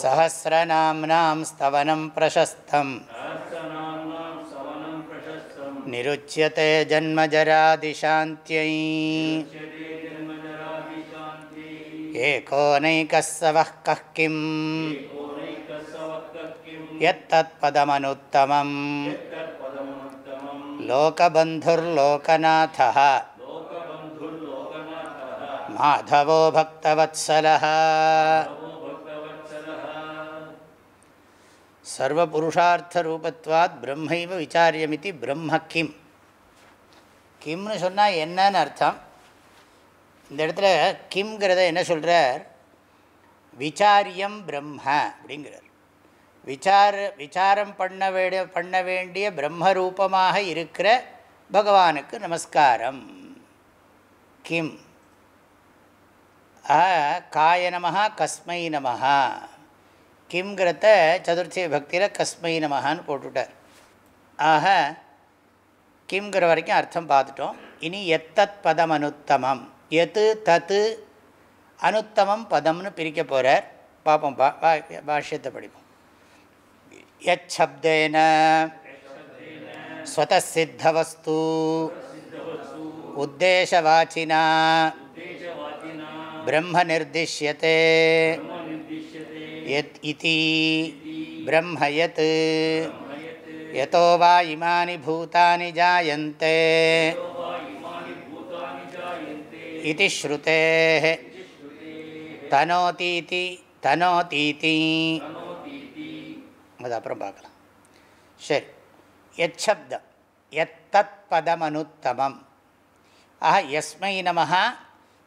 सहस्रनाम्नां स्तवनं प्रशस्तम् निरुच्यते जन्मजरादिशान्त्यै एकोनैकः सवः कः किम् यत्तत्पदमनुत्तमम् लोकबन्धुर्लोकनाथः माधवो भक्तवत्सलः சர்வபுருஷார்த்தரூபத்வாத் பிரம்மைவ விசாரியமிதி பிரம்ம கிம். கிம்னு சொன்னால் என்னன்னு அர்த்தம். இந்த இடத்துல கிம்ங்கிறத என்ன சொல்கிறார் விசாரியம் பிரம்ம அப்படிங்கிறார். விசார விசாரம் பண்ண வேண்டிய பண்ண வேண்டிய பிரம்மரூபமாக இருக்கிற பகவானுக்கு நமஸ்காரம். கிம். காய நமஹா கஸ்மை நமஹா. கிம்ங்கிறத சதுர்த்தி பக்தியில் கஸ்மை நமகான்னு போட்டுவிட்டார் ஆக கிம்ங்கிற வரைக்கும் அர்த்தம் பார்த்துட்டோம். இனி எத்தத் பதம் அனுத்தமம். எது தத்து அனுத்தமம் பதம்னு பிரிக்க போகிறார் பார்ப்போம் பா பாஷ்யத்தை படிப்போம். யப்தேன ஸ்வதசித்தவஸ்து உத்தேசவாச்சினா பிரம்ம நிர்திஷ்யத்தை यत् इति ब्रह्म यत् यतो वा इमानि भूतानि जायन्ते इति श्रुतेः தனோதீதி தனோதீதி அது அப்புறம் பார்க்கலாம் சரி எச்சப்தம் எத்தத் பதமனுத்தமம் ஆஹா எஸ்மை நமஹா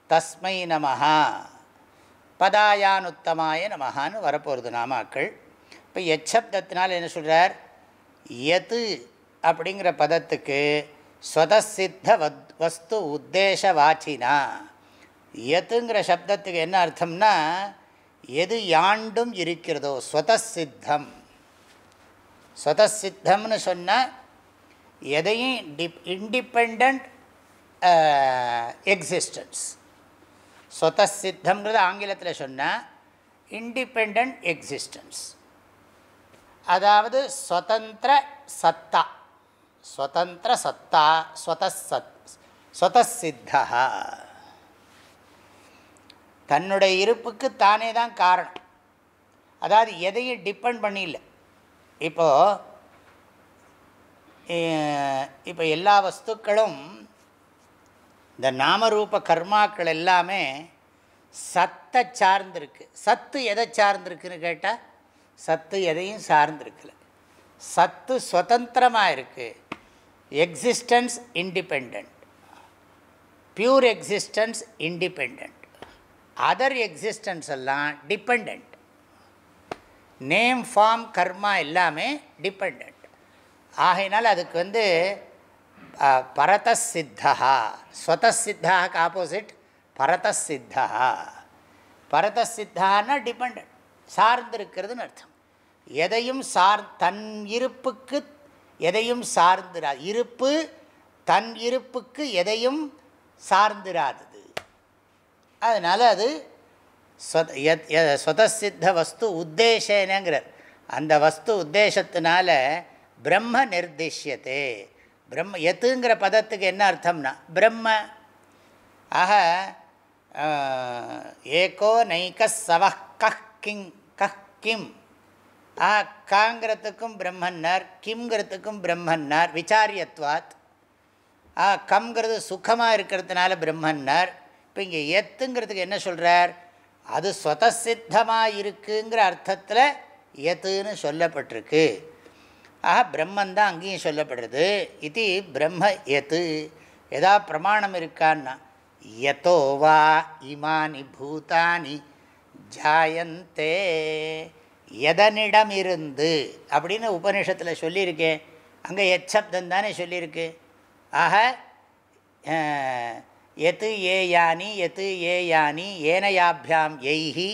தஸ்மை நமஹா பதாயானுத்தமாய நமகான்னு வரப்போகிறது நாமாக்கள். இப்போ எச்சப்தத்தினால் என்ன சொல்கிறார் எது அப்படிங்கிற பதத்துக்கு ஸ்வதசித்த வத் வஸ்து உத்தேச வாச்சினா. எதுங்கிற சப்தத்துக்கு என்ன அர்த்தம்னா எது யாண்டும் இருக்கிறதோ ஸ்வதசித்தம். ஸ்வதசித்தம்னு சொன்னால் எதையும் டிப் இண்டிபெண்ட் எக்ஸிஸ்டன்ஸ். சொதசித்தம்ங்கிறது ஆங்கிலத்தில் சொன்னால் இண்டிபெண்ட் எக்ஸிஸ்டன்ஸ் அதாவது ஸ்வதந்திர சத்தா. ஸ்வதந்திர சத்தா ஸ்வதசத் ஸ்வதசித்தா தன்னுடைய இருப்புக்கு தானே தான் காரணம். அதாவது எதையும் டிபெண்ட் பண்ணியில்லை இப்போது இப்போ எல்லா வஸ்துக்களும் இந்த நாமரூப கர்மாக்கள் எல்லாமே சத்தை சார்ந்திருக்கு. சத்து எதை சார்ந்திருக்குன்னு கேட்டால் சத்து எதையும் சார்ந்திருக்குல. சத்து சுதந்திரமாக இருக்குது existence independent pure existence independent other existence எல்லாம் டிபெண்ட் நேம் ஃபார்ம் கர்மா எல்லாமே டிபெண்ட் ஆகையினால் அதுக்கு வந்து பரதசித்தா ஸ்வதசித்தாக்கு ஆப்போசிட் பரதசித்தா பரதசித்தான்னா டிபெண்ட் சார்ந்திருக்கிறதுன்னு அர்த்தம் எதையும் சார் தன் இருப்புக்கு எதையும் சார்ந்திராது இருப்பு தன் இருப்புக்கு எதையும் சார்ந்திராதது அதனால் அது ஸ்வதசித்த வஸ்து உத்தேசனங்கிறார் அந்த வஸ்து உத்தேசத்தினால பிரம்ம நிர்திஷ்யத்தே பிரம்ம எத்துங்கிற பதத்துக்கு என்ன அர்த்தம்னா பிரம்ம ஆக ஏகோ நைக சவ கிங் கஹ் கிம். ஆ காங்கிறதுக்கும் பிரம்மன்னார் கிம்ங்கிறதுக்கும் பிரம்மன்னார் விசாரியத்வாத். ஆ கம்ங்கிறது சுகமாக இருக்கிறதுனால பிரம்மன்னார். இப்போ இங்கே எத்துங்கிறதுக்கு என்ன சொல்கிறார் அது ஸ்வதசித்தமாக இருக்குங்கிற அர்த்தத்தில் எத்துன்னு சொல்லப்பட்டிருக்கு. ஆக பிரம்மன் தான் அங்கேயும் சொல்லப்படுறது. இது பிரம்ம எத்து எதா பிரமாணம் இருக்கான்னா எதோ வா இமானி பூதானி ஜாயந்தே எதனிடமிருந்து அப்படின்னு உபநிஷத்தில் சொல்லியிருக்கேன் அங்கே எச்சப்தம் தானே சொல்லியிருக்கு. ஆக எத்து ஏ யானி எத்து ஏ யானி ஏனையாபியாம் எய்ஹி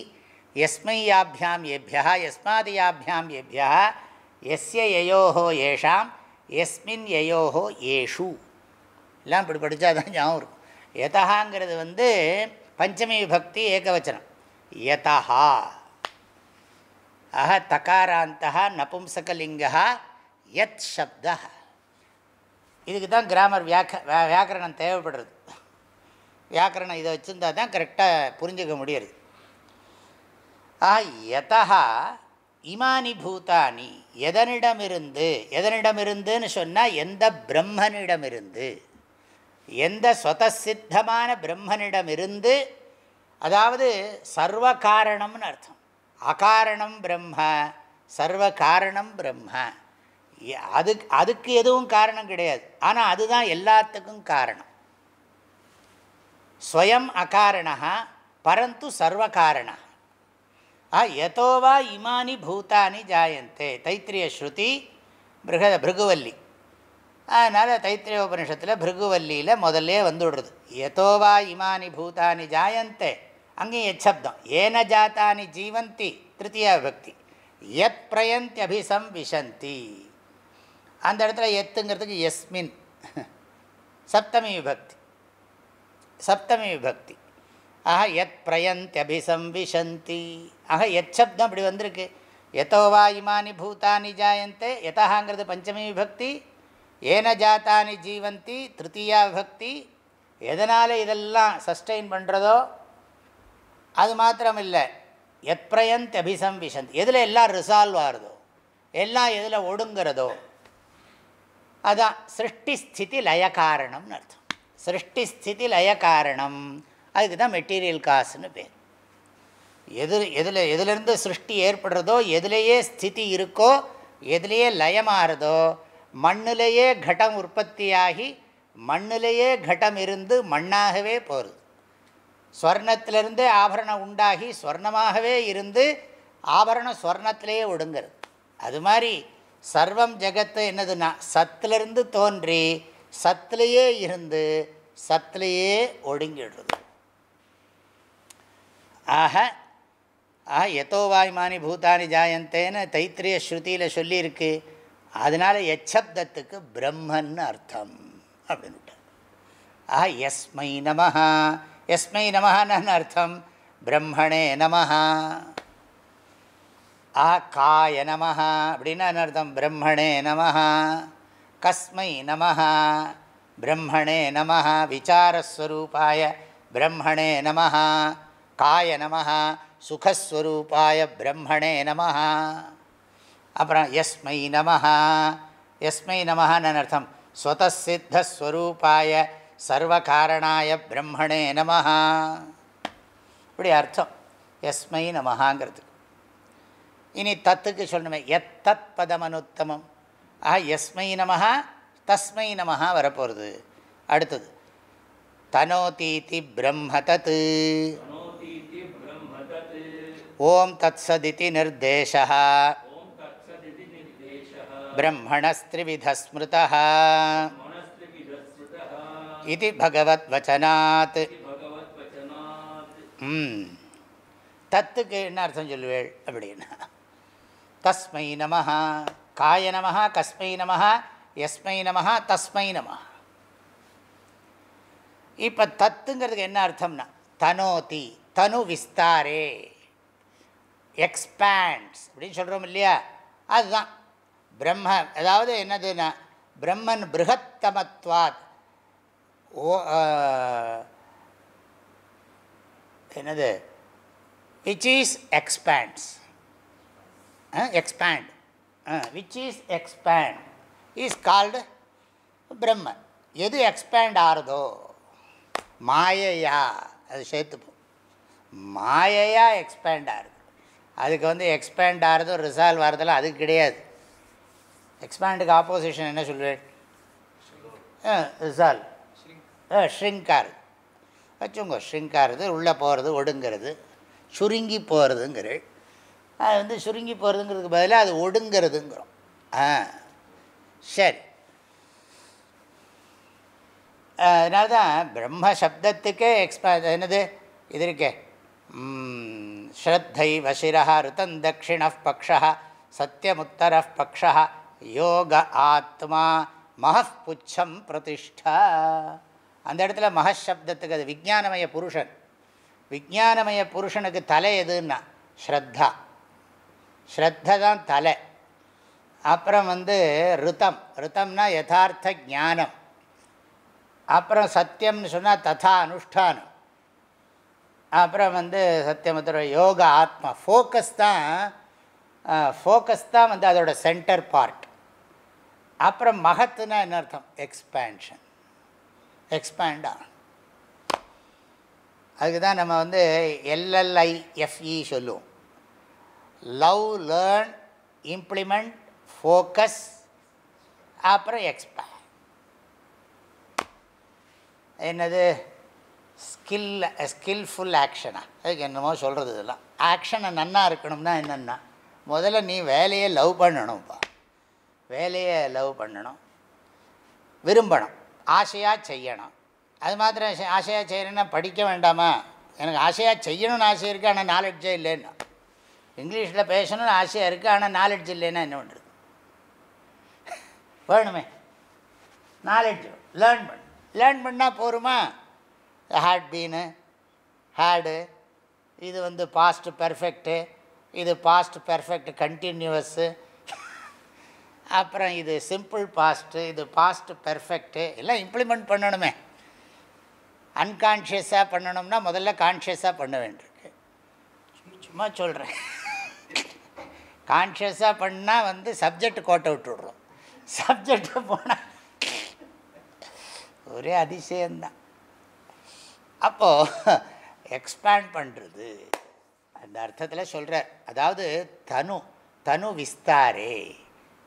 எஸ்மையாபியாம் எபியா எஸ்மாதியாபியாம் எபியா எஸ்ய யயோஹோ ஏஷாம் எஸ்மின் யயோஹோ ஏஷு. எல்லாம் இப்படி படித்தா தான் ஞாபகம் இருக்கும். யதஹாங்கிறது வந்து பஞ்சமி விபக்தி ஏகவச்சனம். யதஹா. அஹ தகாராந்தா நபும்சகலிங்கா யத் சப்த இதுக்கு தான் கிராமர் வியாக்க வியாக்கரணம் தேவைப்படுறது. வியாக்கரணம் இதை வச்சுருந்தா தான் கரெக்டாக புரிஞ்சுக்க முடியுது. ஆஹ் யதா இமானி பூதானி. எதனிடமிருந்து எதனிடமிருந்துன்னு சொன்னால் எந்த பிரம்மனிடமிருந்து. எந்த ஸ்வதசித்தமான பிரம்மனிடமிருந்து அதாவது சர்வ காரணம்னு அர்த்தம். அகாரணம் பிரம்ம சர்வ காரணம் பிரம்ம அதுக்கு அதுக்கு எதுவும் காரணம் கிடையாது. ஆனால் அதுதான் எல்லாத்துக்கும் காரணம். ஸ்வயம் அகாரணா பரந்து சர்வ காரணா ஆ எதோவா இமானி பூத்தானி ஜாயந்தே தைத்திரிய ஸ்ருதி பிருக பிருகுவல்லி அதனால் தைத்திரிய உபனிஷத்தில் பிருகுவல்லியில் முதல்ல வந்துவிடுறது எதோவா இமானி பூதானி ஜாயந்தே அங்கேயும் எச்சப்தம் ஏன ஜாத்தானி ஜீவந்தி திருத்தியா விபக்தி எத் பிரயந்தி அபிசம் விஷந்தி அந்த இடத்துல எத்துங்கிறதுக்கு எஸ்மின் சப்தமி விபக்தி சப்தமி விபக்தி ஆக எத் பிரயந்தி அபிசம் விஷந்தி ஆக எத் சப்தம் அப்படி வந்திருக்கு. எதோவா இமானி பூதானி ஜாயந்தே எதாங்கிறது பஞ்சமி விபக்தி ஏன ஜாத்தானி ஜீவந்தி திருத்தீயா விபக்தி. எதனால் இதெல்லாம் சஸ்டெயின் பண்ணுறதோ அது மாத்திரம் இல்லை எத்பிரயந்த் அபிசம் விஷந்த் எதில் எல்லாம் ரிசால்வ் ஆகுதோ எல்லாம் எதில் ஒடுங்கிறதோ அதான் சிருஷ்டி ஸ்திதி லய காரணம்னு அர்த்தம். சிருஷ்டி ஸ்திதி லய காரணம் அதுக்கு தான் மெட்டீரியல் காசுன்னு பேர். எது எதில் எதுலேருந்து சிருஷ்டி ஏற்படுறதோ எதுலேயே ஸ்திதி இருக்கோ எதுலேயே லயமாகிறதோ மண்ணிலேயே கட்டம் உற்பத்தியாகி மண்ணிலேயே கட்டம் இருந்து மண்ணாகவே போகிறது ஸ்வர்ணத்திலிருந்தே ஆபரணம் உண்டாகி ஸ்வர்ணமாகவே இருந்து ஆபரணம் ஸ்வர்ணத்திலேயே ஒடுங்கிறது. அது மாதிரி சர்வம் ஜெகத்து என்னதுன்னா சத்திலிருந்து தோன்றி சத்திலேயே இருந்து சத்திலேயே ஒடுங்கிடுறது. ஆக ஆஹா எத்தோ வாய்மானி பூதானி ஜாயந்தேன்னு தைத்திரிய ஸ்ருதியில் சொல்லியிருக்கு. அதனால் எச்சப்தத்துக்கு பிரம்மன்னு அர்த்தம் அப்படின்னு ஆஹா எஸ்மை நமஹா எஸ்மை நமஹான்னு அர்த்தம். பிரம்மணே நமஹா. ஆ காய நமஹா அப்படின்னா என்ன அர்த்தம்? பிரம்மணே நமஹா கஸ்மை நமஹா பிரம்மணே நமஹா விசாரஸ்வரூபாய பிரம்மணே நமஹா காய நம சுகஸ்வரூபாய பிரம்மணே நம அப்புறம் எஸ்மை நம எஸ்மை நமஹான்னு அர்த்தம். ஸ்வதசித்தஸ்வரூபாய சர்வகாரணாய பிரம்மணே நம இப்படி அர்த்தம். எஸ்மை நமஹாங்கிறது இனி தத்துக்கு சொல்லணுமே. எத் தத் பதமனுத்தமம். ஆஹா எஸ்மை நமஹா தஸ்மை நமஹா வரப்போகிறது அடுத்தது. தனோதீதி பிரம்ம தத்து. ஓம் தத் சதிதி நிர்தேச இது பகவத்வச்சனாத் ம். தத்துக்கு என்ன அர்த்தம் சொல்லுவேள்? அப்படின்னா. தஸ்மை நம காய நம கஸ்மை நம எஸ்மை நம தஸ்மை நம இப்போ தத்துங்கிறதுக்கு என்ன அர்த்தம்னா தனோதி தனு விஸ்தாரே எக்ஸ்பேண்ட்ஸ் அப்படின்னு சொல்கிறோம் இல்லையா? அதுதான். பிரம்ம அதாவது என்னதுன்னா பிரம்மன் பிருகத்தமத்வாத். ஓ என்னது? Which is expands expand which is expand is called Brahman எது எக்ஸ்பேண்ட் ஆறுதோ? மாயையா. அது சேர்த்துப்போம். மாயையா எக்ஸ்பேண்ட் ஆகுது அதுக்கு வந்து எக்ஸ்பேண்ட் ஆகிறது ரிசால்வ் ஆகிறதுல அதுக்கு கிடையாது. எக்ஸ்பேண்டுக்கு ஆப்போசிஷன் என்ன சொல்லுவேன்? ரிசால்வ் ஷ்ரிங்க் ஆகுது வச்சுங்க ஷ்ரிங்க் ஆகிறது உள்ளே போகிறது ஒடுங்கிறது சுருங்கி போகிறதுங்கிற அது வந்து சுருங்கி போகிறதுங்கிறதுக்கு பதிலாக அது ஒடுங்கிறதுங்கிறோம். ஆ சரி. அதனால தான் பிரம்ம சப்தத்துக்கே எக்ஸ்பா என்னது? இது இருக்கே. ஸ்ரத்தை வசிரா ருதன் தட்சிண பக்ஷ சத்தியமுத்தர பக்ஷ யோக ஆத்மா மகப்புச்சம் பிரதிஷ்டா அந்த இடத்துல மகசப்தத்துக்கு அது விஜானமய புருஷன். விஜானமய புருஷனுக்கு தலை எதுன்னா ஸ்ரத்தா. ஸ்ரத்த தான் தலை. அப்புறம் வந்து ருத்தம் ருத்தம்னா யதார்த்த ஜானம் அப்புறம் சத்தியம்னு சொன்னால் ததா அனுஷ்டானம். அப்புறம் வந்து சத்தியமுத்திர யோக ஆத்மா ஃபோக்கஸ் தான் ஃபோக்கஸ் தான் வந்து அதோட சென்டர் பார்ட் அப்புறம் மகத்துனா என்ன அர்த்தம்? எக்ஸ்பேன்ஷன் எக்ஸ்பேண்டா அதுக்கு தான் நம்ம வந்து எல்எல்ஐஎஃப்இ சொல்லுவோம். லவ் லேர்ன் இம்ப்ளிமெண்ட் ஃபோக்கஸ் அப்புறம் எக்ஸ்பேண்ட் என்னது? ஸ்கில் ஸ்கில்ஃபுல் ஆக்ஷனாக அதுக்கு என்னமோ சொல்கிறது இதெல்லாம். ஆக்ஷனை நன்னா இருக்கணும்னா என்னென்னா முதல்ல நீ வேலையை லவ் பண்ணணும்ப்பா வேலையை லவ் பண்ணணும். விரும்பணும். ஆசையாக செய்யணும். அது மாத்திரம் ஆசையாக செய்யணும்னா படிக்க வேண்டாமா? எனக்கு ஆசையாக செய்யணும்னு ஆசை இருக்குது ஆனால் நாலெட்ஜே இல்லைன்னா. இங்கிலீஷில் பேசணும்னு ஆசையாக இருக்குது ஆனால் நாலெட்ஜ் இல்லைன்னா என்ன பண்ணுறது வேணுமே. நாலெட்ஜ் லேர்ன் பண்ணு. லேர்ன் பண்ணால் போருமா? ஹேட் பீனு ஹேடு இது வந்து பாஸ்ட் பெர்ஃபெக்ட்டு இது பாஸ்ட் பெர்ஃபெக்ட் கண்டினியூவஸ்ஸு அப்புறம் இது சிம்பிள் பாஸ்ட்டு இது பாஸ்ட் பெர்ஃபெக்ட்டு எல்லாம் இம்ப்ளிமெண்ட் பண்ணணுமே. அன்கான்ஷியஸாக பண்ணணும்னா முதல்ல கான்ஷியஸாக பண்ண வேண்டியிருக்கு. சும்மா சொல்கிறேன் கான்ஷியஸாக பண்ணால் வந்து சப்ஜெக்ட் கோட்டை விட்டுடுறோம். சப்ஜெக்டை போனால் ஒரே அதிசயம்தான். அப்போது எக்ஸ்பேண்ட் பண்ணுறது அந்த அர்த்தத்தில் சொல்கிறார் அதாவது தனு தனு விஸ்தாரே.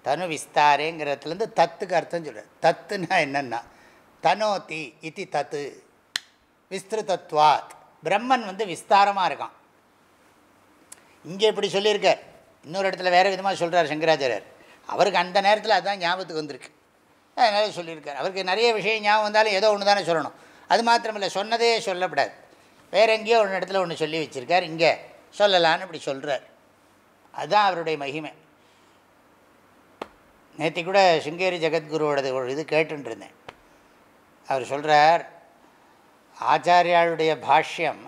தனு விஸ்தாரேங்கிறதுலேருந்து தத்துக்கு அர்த்தம் சொல்கிறார் தத்துனா என்னென்னா தனோதி இத்தி தத்து விஸ்திருதத்வாத். பிரம்மன் வந்து விஸ்தாரமாக இருக்கான். இங்கே இப்படி சொல்லியிருக்கார். இன்னொரு இடத்துல வேறு விதமாக சொல்கிறார் சங்கராச்சாரியர். அவருக்கு அந்த நேரத்தில் அதுதான் ஞாபகத்துக்கு வந்திருக்கு. அதனால சொல்லியிருக்கார். அவருக்கு நிறைய விஷயம் ஞாபகம் வந்தாலும் ஏதோ ஒன்று தானே சொல்லணும். அது மாத்திரமில்லை சொன்னதே சொல்லப்படாது. வேறு எங்கேயோ ஒன்று இடத்துல ஒன்று சொல்லி வச்சுருக்கார் இங்கே சொல்லலான்னு இப்படி சொல்கிறார் அதுதான் அவருடைய மகிமை. நேற்று கூட சிங்கேரி ஜெகத்குருவோடது ஒரு இது கேட்டுருந்தேன் அவர் சொல்கிறார் ஆச்சாரியாளுடைய பாஷ்யம்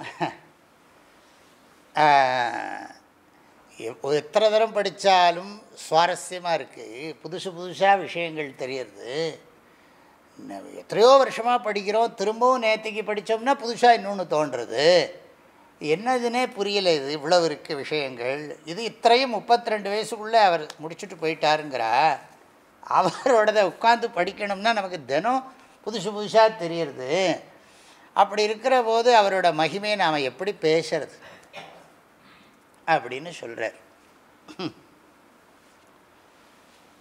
எத்தனை தரம் படித்தாலும் சுவாரஸ்யமாக இருக்குது புதுசு புதுசாக விஷயங்கள் தெரியறது. எத்தனையோ வருஷமாக படிக்கிறோம். திரும்பவும் நேற்றுக்கு படித்தோம்னா புதுசாக இன்னொன்று தோன்றுறது. என்னதுன்னே புரியலை இது இவ்வளவு இருக்குது விஷயங்கள். இது இத்தனையும் முப்பத்தி ரெண்டு வயசுக்குள்ளே அவர் முடிச்சுட்டு போயிட்டாருங்கிறா. அவரோடதை உட்காந்து படிக்கணும்னா நமக்கு தினம் புதுசு புதுசாக தெரியுறது. அப்படி இருக்கிற போது அவரோட மகிமையை நாம் எப்படி பேசுறது? அப்படின்னு சொல்கிறார்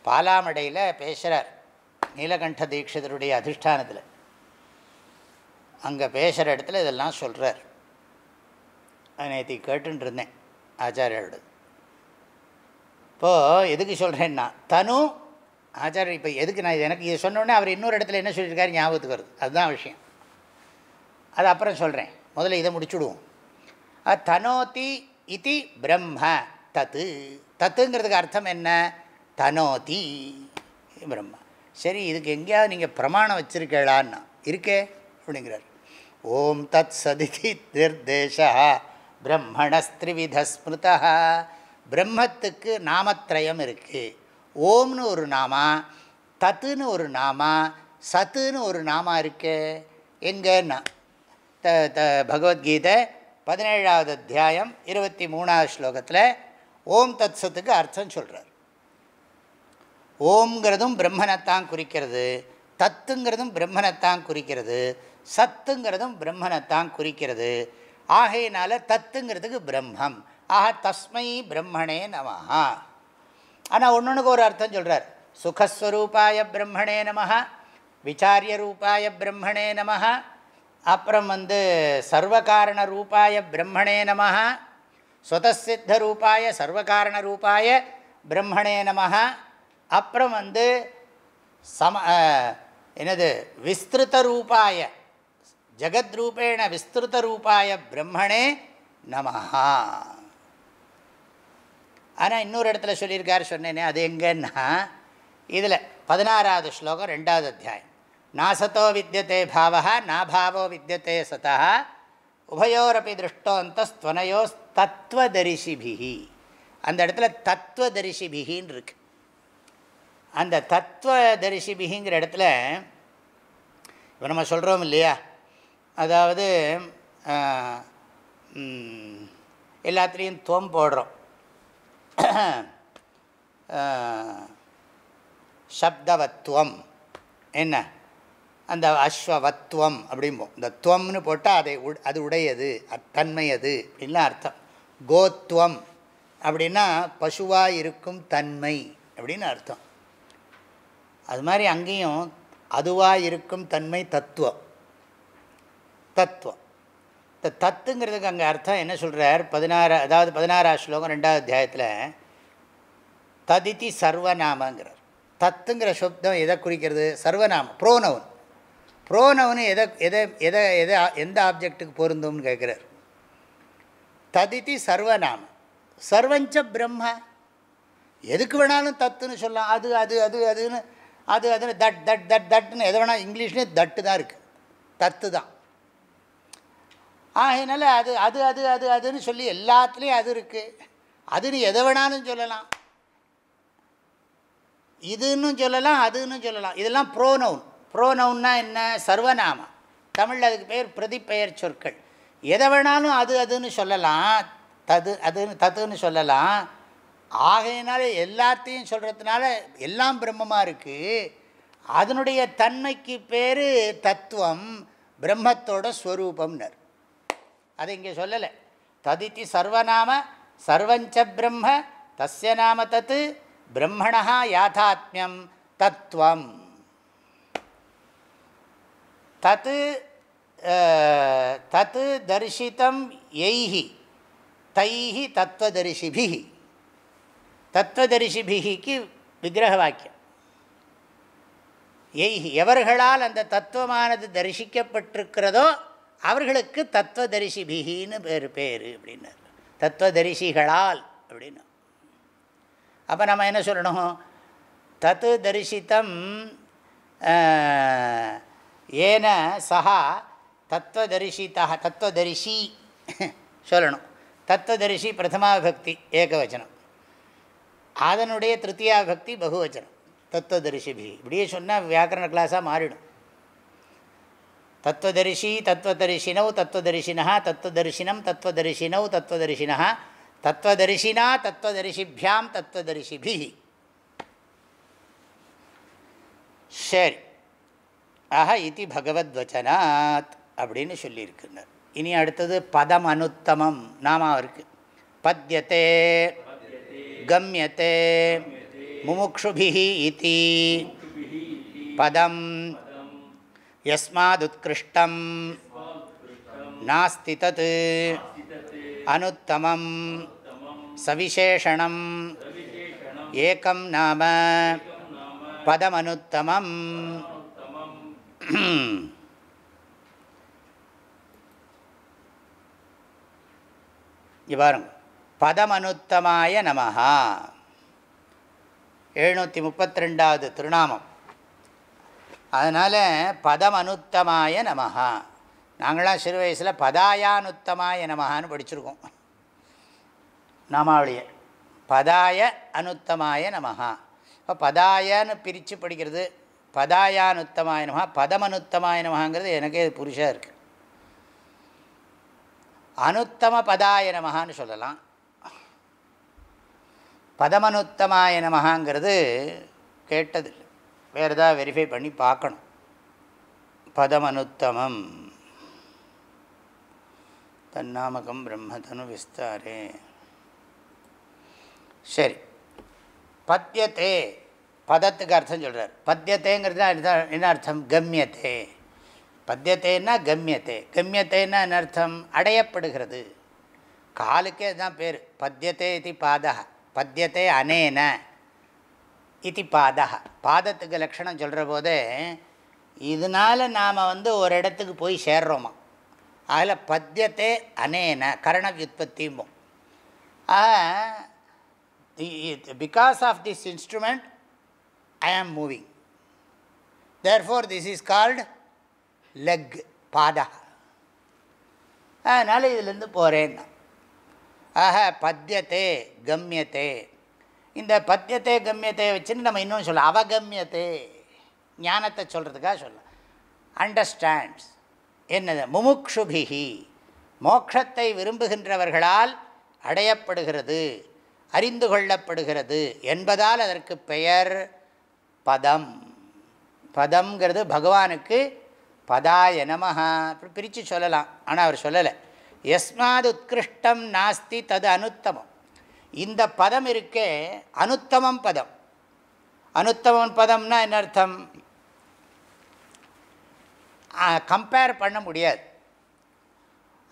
பாலாமடையில் பேசுகிறார் நீலகண்ட தீட்சிதருடைய அதிஷ்டானத்தில். அங்கே பேசுகிற இடத்துல இதெல்லாம் சொல்கிறார் நேற்று கேட்டுன்னு இருந்தேன் ஆச்சாரியோட இப்போது எதுக்கு சொல்கிறேன்னா தனு ஆச்சாரியர் இப்போ எதுக்கு நான் எனக்கு இதை சொன்னோடனே அவர் இன்னொரு இடத்துல என்ன சொல்லியிருக்காரு ஞாபகத்துக்கு வருது. அதுதான் விஷயம். அது அப்புறம் சொல்கிறேன் முதல்ல இதை முடிச்சுடுவோம். தனோதி இது பிரம்ம தத்து. தத்துங்கிறதுக்கு அர்த்தம் என்ன? தனோதி பிரம்மா. சரி இதுக்கு எங்கேயாவது நீங்கள் பிரமாணம் வச்சுருக்கலான்னா இருக்கே அப்படிங்கிறார். ஓம் தத் சதிதி நிர்தேசா பிரம்மணஸ்திரிவித ஸ்மிருதா பிரம்மத்துக்கு நாமத்ரயம் இருக்குது ஓம்னு ஒரு நாமா தத்துன்னு ஒரு நாமா சத்துன்னு ஒரு நாமா இருக்கே எங்கன்னா? த த பகவத்கீதை பதினேழாவது அத்தியாயம் இருபத்தி மூணாவது ஸ்லோகத்தில் ஓம் தத் சத்துக்கு அர்த்தம் சொல்கிறார் ஓம்ங்கிறதும் பிரம்மனைத்தான் குறிக்கிறது. தத்துங்கிறதும் பிரம்மனைத்தான் குறிக்கிறது. சத்துங்கிறதும் பிரம்மனைத்தான் குறிக்கிறது. ஆகையினால தத்துங்கிறதுக்கு பிரம்மம். ஆஹா தஸ்மை பிரம்மணே நமஹா. ஆனால் ஒன்றுக்கு ஒரு அர்த்தம் சொல்கிறார் சுகஸ்வரூபாய பிரம்மணே நமஹ. விசாரிய ரூபாய பிரம்மணே நமஹ. அப்புறம் வந்து சர்வகாரண ரூபாய பிரம்மணே நமஹ. ஸ்வதசித்த ரூபாய சர்வகாரண ரூபாய பிரம்மணே நமஹா. அப்புறம் வந்து சம என்னது விஸ்திருத ரூபாய ஜகத்ரூபேண விஸ்திருத ரூபாய பிரம்மணே நமஹா. ஆனால் இன்னொரு இடத்துல சொல்லியிருக்காரு சொன்னேனே அது எங்கன்னா இதில் பதினாறாவது ஸ்லோகம் ரெண்டாவது அத்தியாயம். நாசத்தோ வித்தியதே பாவா நாபாவோ வித்தியதே சதா உபயோரப்பி திருஷ்டோந்தஸ்துவனையோஸ் தத்துவதரிசிபிகி அந்த இடத்துல தத்துவதரிசிபிகின்னு இருக்கு. அந்த தத்துவதரிசிபிகிங்கிற இடத்துல இப்போ நம்ம சொல்கிறோம் இல்லையா? அதாவது எல்லாத்துலேயும் துவம் போடுறோம். சப்தவத்துவம். என்ன? அந்த அஸ்வவத்துவம் அப்படிம்போம். இந்த துவம்னு போட்டால் அதை உட்- அது உடையது அத்தன்மை அது அப்படின்லாம் அர்த்தம். கோத்துவம் அப்படின்னா பசுவாக இருக்கும் தன்மை அப்படின்னு அர்த்தம். அது மாதிரி அங்கேயும் அதுவாக இருக்கும் தன்மை தத்துவம். தத்துவம். இந்த தத்துங்கிறதுக்கு அங்கே அர்த்தம் என்ன சொல்கிறார் பதினாறு அதாவது பதினாறாம் ஸ்லோகம் ரெண்டாவது அத்தியாயத்தில் ததிதி சர்வநாமங்கிறார். தத்துங்கிற சப்தம் எதை குறிக்கிறது? சர்வநாமம் ப்ரோனவுன். ப்ரோனவுன் எதை எதை எதை எதை எந்த ஆப்ஜெக்ட்டுக்கு பொருந்தும்னு கேட்குறார். ததிதி சர்வநாமம். சர்வஞ்ச பிரம்ம. எதுக்கு வேணாலும் தத்துன்னு சொல்லலாம். அது அது அது அதுன்னு அது அது தட் தட் தட் தட்னு எதை வேணால் இங்கிலீஷ்லேயே தட்டு தான் இருக்குது தத்து தான். ஆகையினால அது அது அது அது அதுன்னு சொல்லி எல்லாத்துலேயும் அது இருக்குது அதுன்னு எதை வேணாலும் சொல்லலாம். இதுன்னு சொல்லலாம் அதுன்னு சொல்லலாம். இதெல்லாம் ப்ரோனவுன் ப்ரோனவுன்னா என்ன? சர்வநாமம். தமிழில் அதுக்கு பேர் பிரதிப்பெயர் சொற்கள். எதை வேணாலும் அது அதுன்னு சொல்லலாம். தது அதுன்னு தத்துன்னு சொல்லலாம். ஆகையினால எல்லாத்தையும் சொல்கிறதுனால எல்லாம் பிரம்மமாக இருக்குது அதனுடைய தன்மைக்கு பேர் தத்துவம் பிரம்மத்தோட ஸ்வரூபம்னர். அது இங்கே சொல்லலை. ததித்தி சர்வநாம சர்வஞ்ச பிரம்ம தஸ்ய நாம தத்து பிரம்மணா யாதாத்மியம் தத்துவம். தத்து தத்து தரிசித்தம் எய்ஹி தைஹி தத்துவதரிசிபிஹி. தத்துவதரிசிபிகிக்கு விக்கிரக வாக்கியம் எய் எவர்களால் அந்த தத்துவமானது தரிசிக்கப்பட்டிருக்கிறதோ அவர்களுக்கு தத்துவதரிசிபிகின்னு பேர் பேர் அப்படின்னார். தத்துவதரிசிகளால் அப்படின்னு. அப்போ நம்ம என்ன சொல்லணும்? தத்து தரிசித்தம் ஏன சஹா தத்துவதரிசிதா தத்துவதரிசி சொல்லணும். தத்துவதரிசி பிரதமா விபக்தி ஏகவச்சனம். அதனுடைய திருத்தியா பக்தி பகுவச்சனம். தத்துவதரிசிபி. இப்படியே சொன்னால் வியாக்கரண கிளாஸாக மாறிடும். தத்துவதரிசி தத்துவதரிசினவ் தத்துவதரிசினா தத்துவதரிசினம் தத்துவதரிசினவ் தத்துவதரிசினா தத்துவதரிசினா தத்துவதரிசிபியாம் தத்துவதரிசிபி. சரி. ஆஹா இது பகவத்வச்சனாத் அப்படின்னு சொல்லியிருக்குனர் இனி அடுத்தது பதம் அனுத்தமம் நாமா இருக்கு பத்யத்தே கம்யத்தே முமுக்ஷுபிஹி இதி பதம் யஸ்மாதுத்கிருஷ்டம் நாஸ்தி தத் அனுத்தமம் சவிசேஷணம் ஏக்கம் நாம பதமனுத்தமம் இங்க பதமனுத்தமாய நமஹா. எழுநூற்றி முப்பத்தி ரெண்டாவது திருநாமம். அதனால் பதமனுத்தமாய நமஹா. நாங்களாம் சிறு வயசில் பதாயானுத்தமாய நமஹான்னு படிச்சிருக்கோம். நாமாவளியை. பதாய அனுத்தமாய நமஹா. இப்போ பதாயன்னு பிரித்து படிக்கிறது பதாயானுத்தமாய நமஹா பதமனுத்தமாய நமஹாங்கிறது எனக்கே புருஷாக இருக்குது அனுத்தம பதாய நமஹான்னு சொல்லலாம். பதமனுத்தமாய நமகாங்கிறது கேட்டதில்லை வேறு எதாவது வெரிஃபை பண்ணி பார்க்கணும். பதமனுத்தமம். தன்னாமகம் பிரம்மதனு விஸ்தாரே. சரி. பத்தியத்தே பதத்துக்கு அர்த்தம் சொல்கிறார் பத்தியத்தேங்கிறது என்ன அர்த்தம்? கம்யத்தே பத்தியத்தேன்னா கம்யத்தே கம்யத்தேன்னா என்ன அர்த்தம்? அடையப்படுகிறது. காலுக்கே அதுதான் பேர். பத்தியத்தே இது பாதகா பத்தியத்தை அனேன இது பாதா பாதத்துக்கு லட்சணம் சொல்கிற போது இதனால் நாம் வந்து ஒரு இடத்துக்கு போய் சேர்றோமா? அதில் பத்தியத்தை அனேன கரண வியுற்பத்திம்போம் because of this instrument I am moving therefore this is called leg பாதா அதனால் இதுலேருந்து போகிறேன்னா ஆக பத்தியத்தே கம்யத்தே இந்த பத்தியத்தை கம்யத்தை வச்சுன்னு நம்ம இன்னொன்று சொல்லலாம். அவகம்யத்தே ஞானத்தை சொல்கிறதுக்காக சொல்லலாம். அண்டர்ஸ்டாண்ட்ஸ் என்னது? முமுக்ஷுபிகி மோக்ஷத்தை விரும்புகின்றவர்களால் அடையப்படுகிறது அறிந்து கொள்ளப்படுகிறது என்பதால் அதற்கு பெயர் பதம். பதம்ங்கிறது பகவானுக்கு பதாய நமஹா. அப்படி பிரித்து சொல்லலாம். ஆனால் அவர் சொல்லலை. எஸ்மாது உத்கிருஷ்டம் நாஸ்தி தது அனுத்தமம் இந்த பதம் இருக்கே அனுத்தமம் பதம். அனுத்தமம் பதம்னா என்ன அர்த்தம்? கம்பேர் பண்ண முடியாது.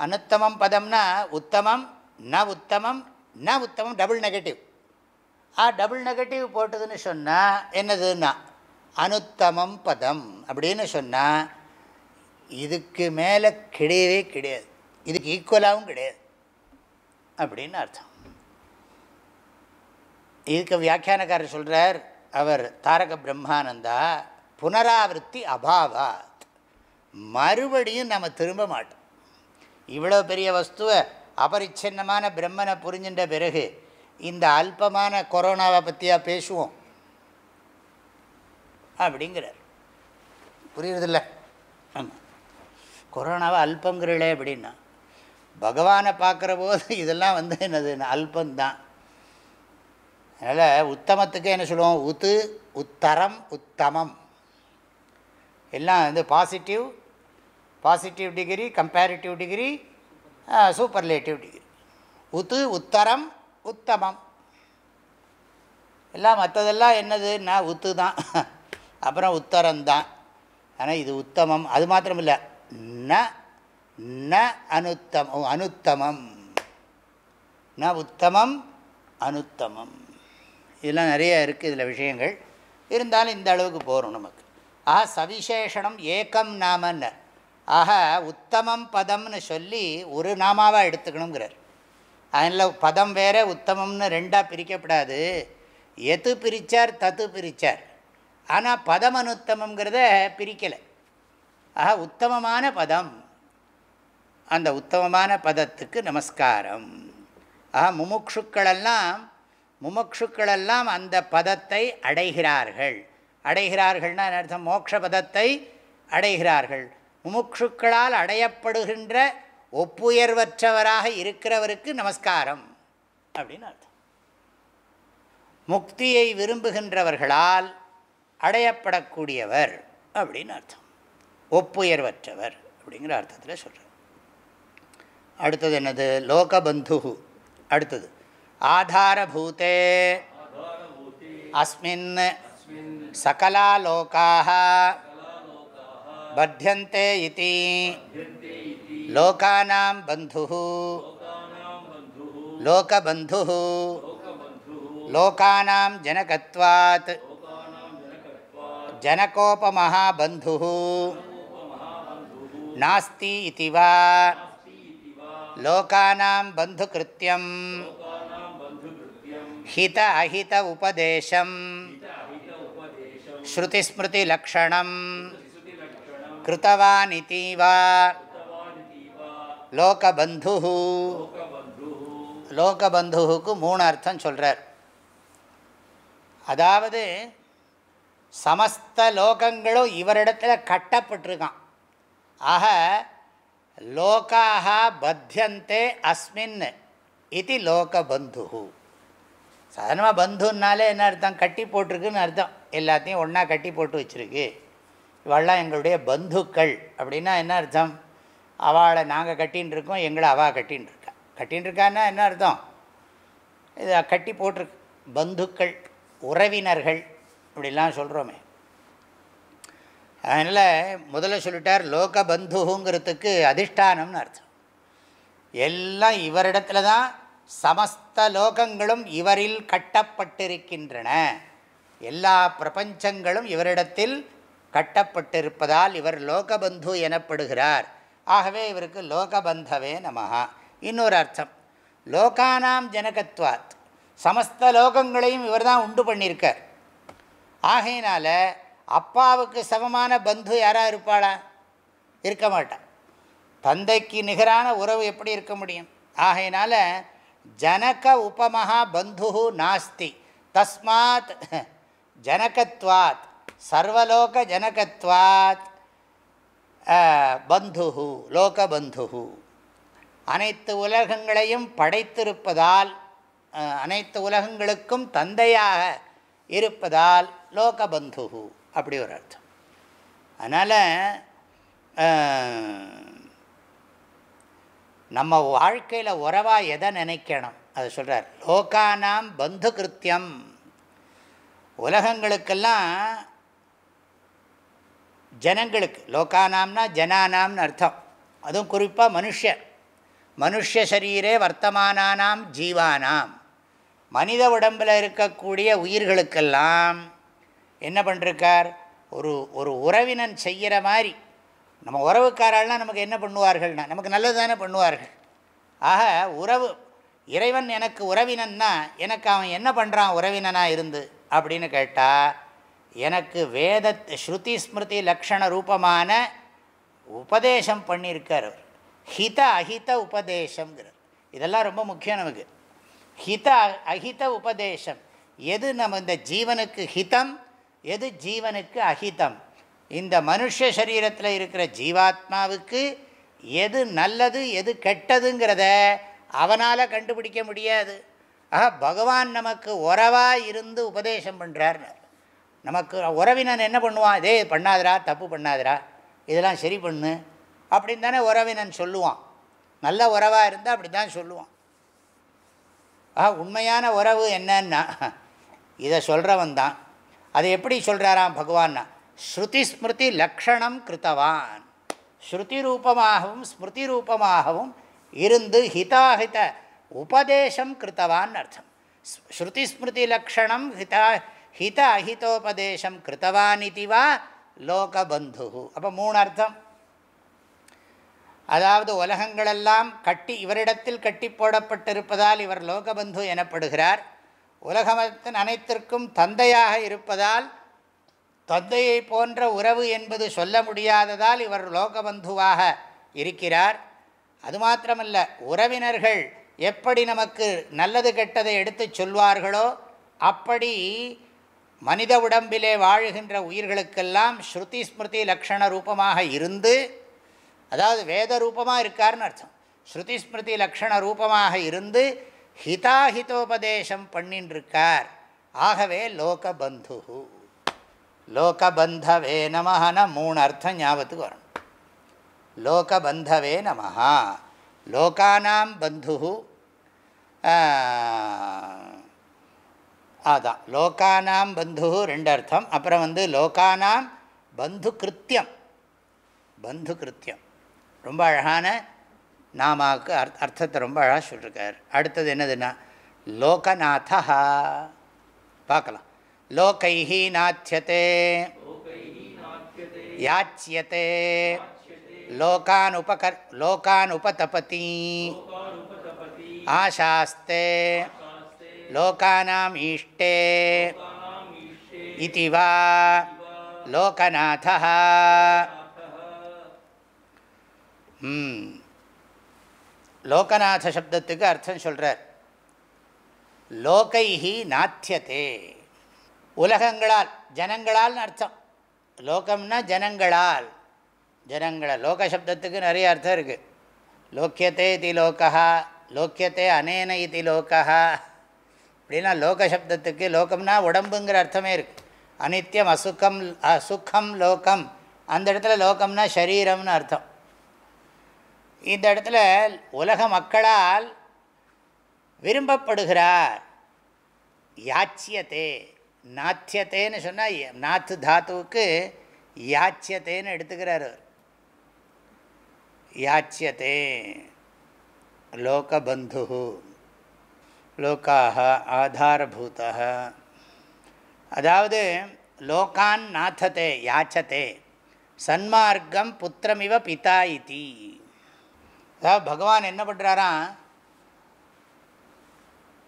அனுத்தமம் பதம்னா உத்தமம் ந உத்தமம் ந உத்தமம் டபுள் நெகட்டிவ் ஆ டபுள் நெகட்டிவ் போட்டதுன்னு சொன்னால் என்னதுன்னா? அனுத்தமம் பதம் அப்படின்னு சொன்னால் இதுக்கு மேலே கிடையவே கிடையாது. இதுக்கு ஈக்குவலாகவும் கிடையாது. அப்படின்னு அர்த்தம். இதுக்கு வியாக்கியானக்காரர் சொல்கிறார் அவர் தாரக பிரம்மானந்தா புனராவருத்தி அபாவாத். மறுபடியும் நம்ம திரும்ப மாட்டோம். இவ்வளோ பெரிய வஸ்துவை அபரிச்சின்னமான பிரம்மனை புரிஞ்சின்ற பிறகு இந்த அல்பமான கொரோனாவை பற்றியாக பேசுவோம்? அப்படிங்கிறார். புரியுறதில்ல? ஆமாம் கொரோனாவை அல்பங்கிறளே அப்படின்னா. பகவானை பார்க்குற போது இதெல்லாம் வந்து என்னது அல்பந்தான். அதனால் உத்தமத்துக்கு என்ன சொல்லுவோம்? உத்து உத்தரம் உத்தமம். எல்லாம் வந்து positive positive degree comparative degree superlative degree உத்து உத்தரம் உத்தமம். எல்லாம் மற்றதெல்லாம் என்னதுன்னா உத்து தான் அப்புறம் உத்தரம்தான் ஆனால் இது உத்தமம். அது மாத்திரம் இல்லை ந ந அனுத்தம் அனுத்தமம். ந உத்தமம் அனுத்தமம். இதெல்லாம் நிறைய இருக்குது இதில் விஷயங்கள். இருந்தாலும் இந்த அளவுக்கு போகிறோம் நமக்கு. ஆஹா சவிசேஷனம் ஏக்கம் நாமன்னு. ஆக உத்தமம் பதம்னு சொல்லி ஒரு நாமாவாக எடுத்துக்கணுங்கிறார். அதில் பதம் வேறு உத்தமம்னு ரெண்டாக பிரிக்கப்படாது. எது பிரித்தார் தத்து பிரித்தார் ஆனால் பதம் அனுத்தமங்கிறத பிரிக்கலை. ஆக உத்தமமான பதம். அந்த உத்தமமான பதத்துக்கு நமஸ்காரம். ஆக முமுக்ஷுக்களெல்லாம் முமுக்ஷுக்களெல்லாம் அந்த பதத்தை அடைகிறார்கள். அடைகிறார்கள்னா அர்த்தம்? மோட்ச பதத்தை அடைகிறார்கள். முமுக்ஷுக்களால் அடையப்படுகின்ற ஒப்புயர்வற்றவராக இருக்கிறவருக்கு நமஸ்காரம் அப்படின்னு அர்த்தம். முக்தியை விரும்புகின்றவர்களால் அடையப்படக்கூடியவர் அப்படின்னு அர்த்தம். ஒப்புயர்வற்றவர் அப்படிங்கிற அர்த்தத்தில் சொல்கிறார் அடுத்தது என்னது? லோகபந்து அடுத்தது. ஆதாரபூத்தே அஸ்மின் சகலா பத்தியந்தே இதி. லோகானாம் பந்து லோகபந்து லோகானாம் ஜனகத்வாத். ஜனகோபமஹாபந்துः நாஸ்தி இதி லோகானாம் பந்துகிருத்தியம் ஹித அஹித உபதேசம் ஸ்ருதிஸ்மிருதிலக்ஷணம் கிருத்தவானிதி வா லோகபந்து லோகபந்துவுக்கு மூணு அர்த்தம் சொல்கிறார் அதாவது சமஸ்த லோகங்களும் இவரிடத்தில் கட்டப்பட்டிருக்கான். ஆக லோக்காக பத்தியந்தே அஸ்மின் இது லோகபந்து சாதாரணமாக பந்துன்னாலே என்ன அர்த்தம்? கட்டி போட்டிருக்குன்னு அர்த்தம். எல்லாத்தையும் ஒன்றா கட்டி போட்டு வச்சுருக்கு. இவெல்லாம் எங்களுடைய பந்துக்கள். அப்படின்னா என்ன அர்த்தம்? அவளை நாங்கள் கட்டின்னு இருக்கோம் எங்களை அவள் கட்டின்னு இருக்கா கட்டின்னு இருக்கான்னா என்ன அர்த்தம்? இதை கட்டி போட்டிருக்கு. பந்துக்கள் உறவினர்கள் இப்படிலாம் சொல்கிறோமே அதனால் முதல்ல சொல்லிட்டார் லோக பந்துங்கிறதுக்கு அதிஷ்டானம்னு அர்த்தம். எல்லாம் இவரிடத்துல தான் சமஸ்த லோகங்களும் இவரில் கட்டப்பட்டிருக்கின்றன. எல்லா பிரபஞ்சங்களும் இவரிடத்தில் கட்டப்பட்டிருப்பதால் இவர் லோகபந்து எனப்படுகிறார். ஆகவே இவருக்கு லோகபந்தவே நமகா இன்னொரு அர்த்தம். லோகானாம் ஜனகத்வாத். சமஸ்த லோகங்களையும் இவர் தான் உண்டு பண்ணியிருக்கார். ஆகையினால் அப்பாவுக்கு சமமான பந்து யாராக இருப்பாளா? இருக்க மாட்டான். தந்தைக்கு நிகரான உறவு எப்படி இருக்க முடியும்? ஆகையினால ஜனக உபமஹா பந்து நாஸ்தி. தஸ்மாத் ஜனகத்வாத். சர்வலோக ஜனகத்வாத். பந்து லோகபந்து அனைத்து உலகங்களையும் படைத்திருப்பதால் அனைத்து உலகங்களுக்கும் தந்தையாக இருப்பதால் லோகபந்து அப்படி ஒரு அர்த்தம். அதனால் நம்ம வாழ்க்கையில் உறவாக எதை நினைக்கணும்? அதை சொல்கிறார் லோகானாம் பந்து கிருத்தியம் உலகங்களுக்கெல்லாம் ஜனங்களுக்கு லோகானாம்னா ஜனானாம்னு அர்த்தம். அதுவும் குறிப்பாக மனுஷ மனுஷ சரீரே வர்த்தமானானாம் ஜீவானாம். மனித உடம்பில் இருக்கக்கூடிய உயிர்களுக்கெல்லாம் என்ன பண்ணிருக்கார்? ஒரு ஒரு உறவினன் செய்கிற மாதிரி. நம்ம உறவுக்காரால்னால் நமக்கு என்ன பண்ணுவார்கள்னா நமக்கு நல்லது தானே பண்ணுவார்கள். ஆக உறவு இறைவன் எனக்கு உறவினன்னா எனக்கு அவன் என்ன பண்ணுறான் உறவினனாக இருந்து அப்படின்னு கேட்டால் எனக்கு வேத ஸ்ருதி ஸ்மிருதி லக்ஷண ரூபமான உபதேசம் பண்ணியிருக்கார் அவர். ஹித அஹித உபதேசங்கிறார் இதெல்லாம் ரொம்ப முக்கியம் நமக்கு. ஹித அஹித உபதேசம். எது நம்ம இந்த ஜீவனுக்கு ஹிதம்? எது ஜீவனுக்கு அஹிதம் இந்த மனுஷ சரீரத்தில் இருக்கிற ஜீவாத்மாவுக்கு எது நல்லது எது கெட்டதுங்கிறத அவனால் கண்டுபிடிக்க முடியாது. ஆக பகவான் நமக்கு உறவாக இருந்து உபதேசம் பண்ணுறார் நமக்கு உறவினன் என்ன பண்ணுவான்? இதே பண்ணாதரா தப்பு பண்ணாதரா இதெல்லாம் சரி பண்ணு அப்படின்னு தானே உறவினன் சொல்லுவான். நல்ல உறவாக இருந்தால் அப்படி தான் சொல்லுவான். ஆ உண்மையான உறவு என்னன்னா இதை சொல்கிறவன் தான் அது எப்படி சொல்கிறாராம் பகவான்னா ஸ்ருதி ஸ்மிருதி லக்ஷணம் கிருத்தவான். ஸ்ருதி ரூபமாகவும் ஸ்மிருதி ரூபமாகவும் இருந்து ஹிதாஹித உபதேசம் கிருத்தவான் அர்த்தம். ஸ்ருதி ஸ்மிருதி லக்ஷணம் ஹிதா ஹித அஹிதோபதேசம் கிருத்தவான் இதுவா லோகபந்து அப்போ மூணு அர்த்தம். அதாவது உலகங்களெல்லாம் கட்டி இவரிடத்தில் கட்டி போடப்பட்டிருப்பதால் இவர் லோகபந்து எனப்படுகிறார். உலகமத்தின் அனைத்திற்கும் தந்தையாக இருப்பதால் தந்தையை போன்ற உறவு என்பது சொல்ல முடியாததால் இவர் லோகபந்துவாக இருக்கிறார். அது மாத்திரமல்ல உறவினர்கள் எப்படி நமக்கு நல்லது கெட்டதை எடுத்து சொல்வார்களோ அப்படி மனித உடம்பிலே வாழுகின்ற உயிர்களுக்கெல்லாம் ஸ்ருதி ஸ்மிருதி லக்ஷண ரூபமாக இருந்து அதாவது வேத ரூபமாக இருக்கார்னு அர்த்தம். ஸ்ருதி ஸ்மிருதி லக்ஷண ரூபமாக இருந்து ஹிதாஹிதோபதேசம் பண்ணின்றிருக்கார். ஆகவே லோகபந்து லோகபந்தவே நமஹன மூணு அர்த்தம் ஞாபகத்துக்கு வரணும். லோகபந்தவே நமஹா. லோகானாம் பந்து அதான். லோகானாம் பந்து ரெண்டு அர்த்தம். அப்புறம் வந்து லோகானாம் பந்து கிருத்தியம் பந்து கிருத்தியம் ரொம்ப அழகான நாமாவுக்கு அர்த் அர்த்தத்தை ரொம்ப அழகாக சொல்லியிருக்கார் அடுத்தது என்னதுன்னா லோகநாதா. பார்க்கலாம். லோகைஹி நாத்தியதே யாச்சியதே. லோகான் உபகர் லோகான் உபதபதி ஆசாஸ்தே. லோகானாம் ஈஷ்டே. இதி வா லோகநாதா லோகநாத சப்தத்துக்கு அர்த்தம் சொல்கிறார் லோகைஹி நாத்தியதே. உலகங்களால் ஜனங்களால்னு அர்த்தம். லோகம்னா ஜனங்களால். ஜனங்கள லோக சப்தத்துக்கு நிறைய அர்த்தம் இருக்குது லோக்கியத்தே இது லோகா லோக்கியத்தே அனேன இது லோகா அப்படின்னா லோக சப்தத்துக்கு லோகம்னா உடம்புங்கிற அர்த்தமே இருக்குது அனித்யம் அசுக்கம் அசுக்கம் லோகம். அந்த இடத்துல லோகம்னா சரீரம்னு அர்த்தம். இந்த இடத்துல உலக மக்களால் விரும்பப்படுகிறார். யாச்சியத்தே நாத்தியத்தேன்னு சொன்னால் நாத்து தாத்துவுக்கு யாச்சியத்தேன்னு எடுத்துக்கிறார் அவர். யாச்சியத்தே லோகபந்து லோக்காக ஆதாரபூத அதாவது லோகான் நாத்ததே யாச்சதே சன்மார்க்கம் புத்திரமிவ பிதா இதி அதாவது பகவான் என்ன பண்ணுறாராம்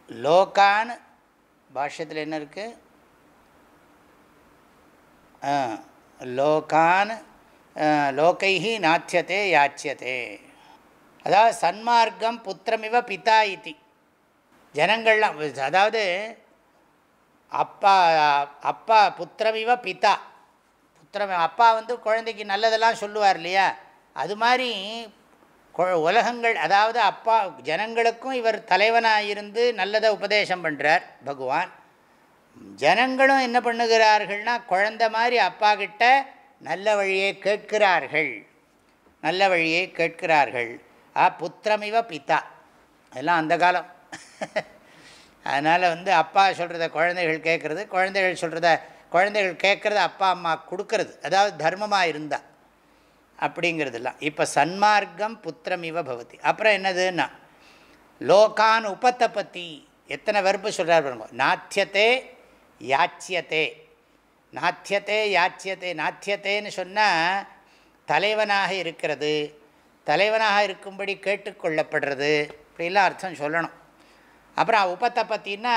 லோகான் பாஷ்யத்தில் என்ன இருக்குது லோகான் லோக்கைஹி நாச்சியத்தே யாச்சியத்தே அதாவது சன்மார்க்கம் புத்திரமிவ பிதா இத்தி ஜனங்கள்லாம் அதாவது அப்பா அப்பா புத்திரமிவ பிதா. புத்திரம் அப்பா வந்து குழந்தைக்கு நல்லதெல்லாம் சொல்லுவார் இல்லையா? அது மாதிரி உலகங்கள் அதாவது அப்பா ஜனங்களுக்கும் இவர் தலைவனாக இருந்து நல்லதை உபதேசம் பண்ணுறார் பகவான். ஜனங்களும் என்ன பண்ணுகிறார்கள்னா குழந்த மாதிரி அப்பா கிட்ட நல்ல வழியை கேட்கிறார்கள். நல்ல வழியை கேட்கிறார்கள். ஆ புத்திரமிவ பித்தா அதெல்லாம் அந்த காலம். அதனால் வந்து அப்பா சொல்கிறத குழந்தைகள் கேட்குறது குழந்தைகள் சொல்கிறத குழந்தைகள் கேட்குறத அப்பா அம்மா கொடுக்கறது. அதாவது தர்மமாக இருந்தால் அப்படிங்கிறதுலாம் இப்போ சன்மார்க்கம் புத்திரமிவ பவதி. அப்புறம் என்னதுன்னா லோகான் உபத்தபத்தி எத்தனை வெறுப்பு சொல்கிறார் பாருங்க. நாத்தியத்தே யாச்சியத்தே. நாத்தியத்தே யாச்சியத்தே நாத்தியத்தேன்னு சொன்னால் தலைவனாக இருக்கிறது. தலைவனாக இருக்கும்படி கேட்டுக்கொள்ளப்படுறது இப்படிலாம் அர்த்தம் சொல்லணும். அப்புறம் உபத்தை பற்றினா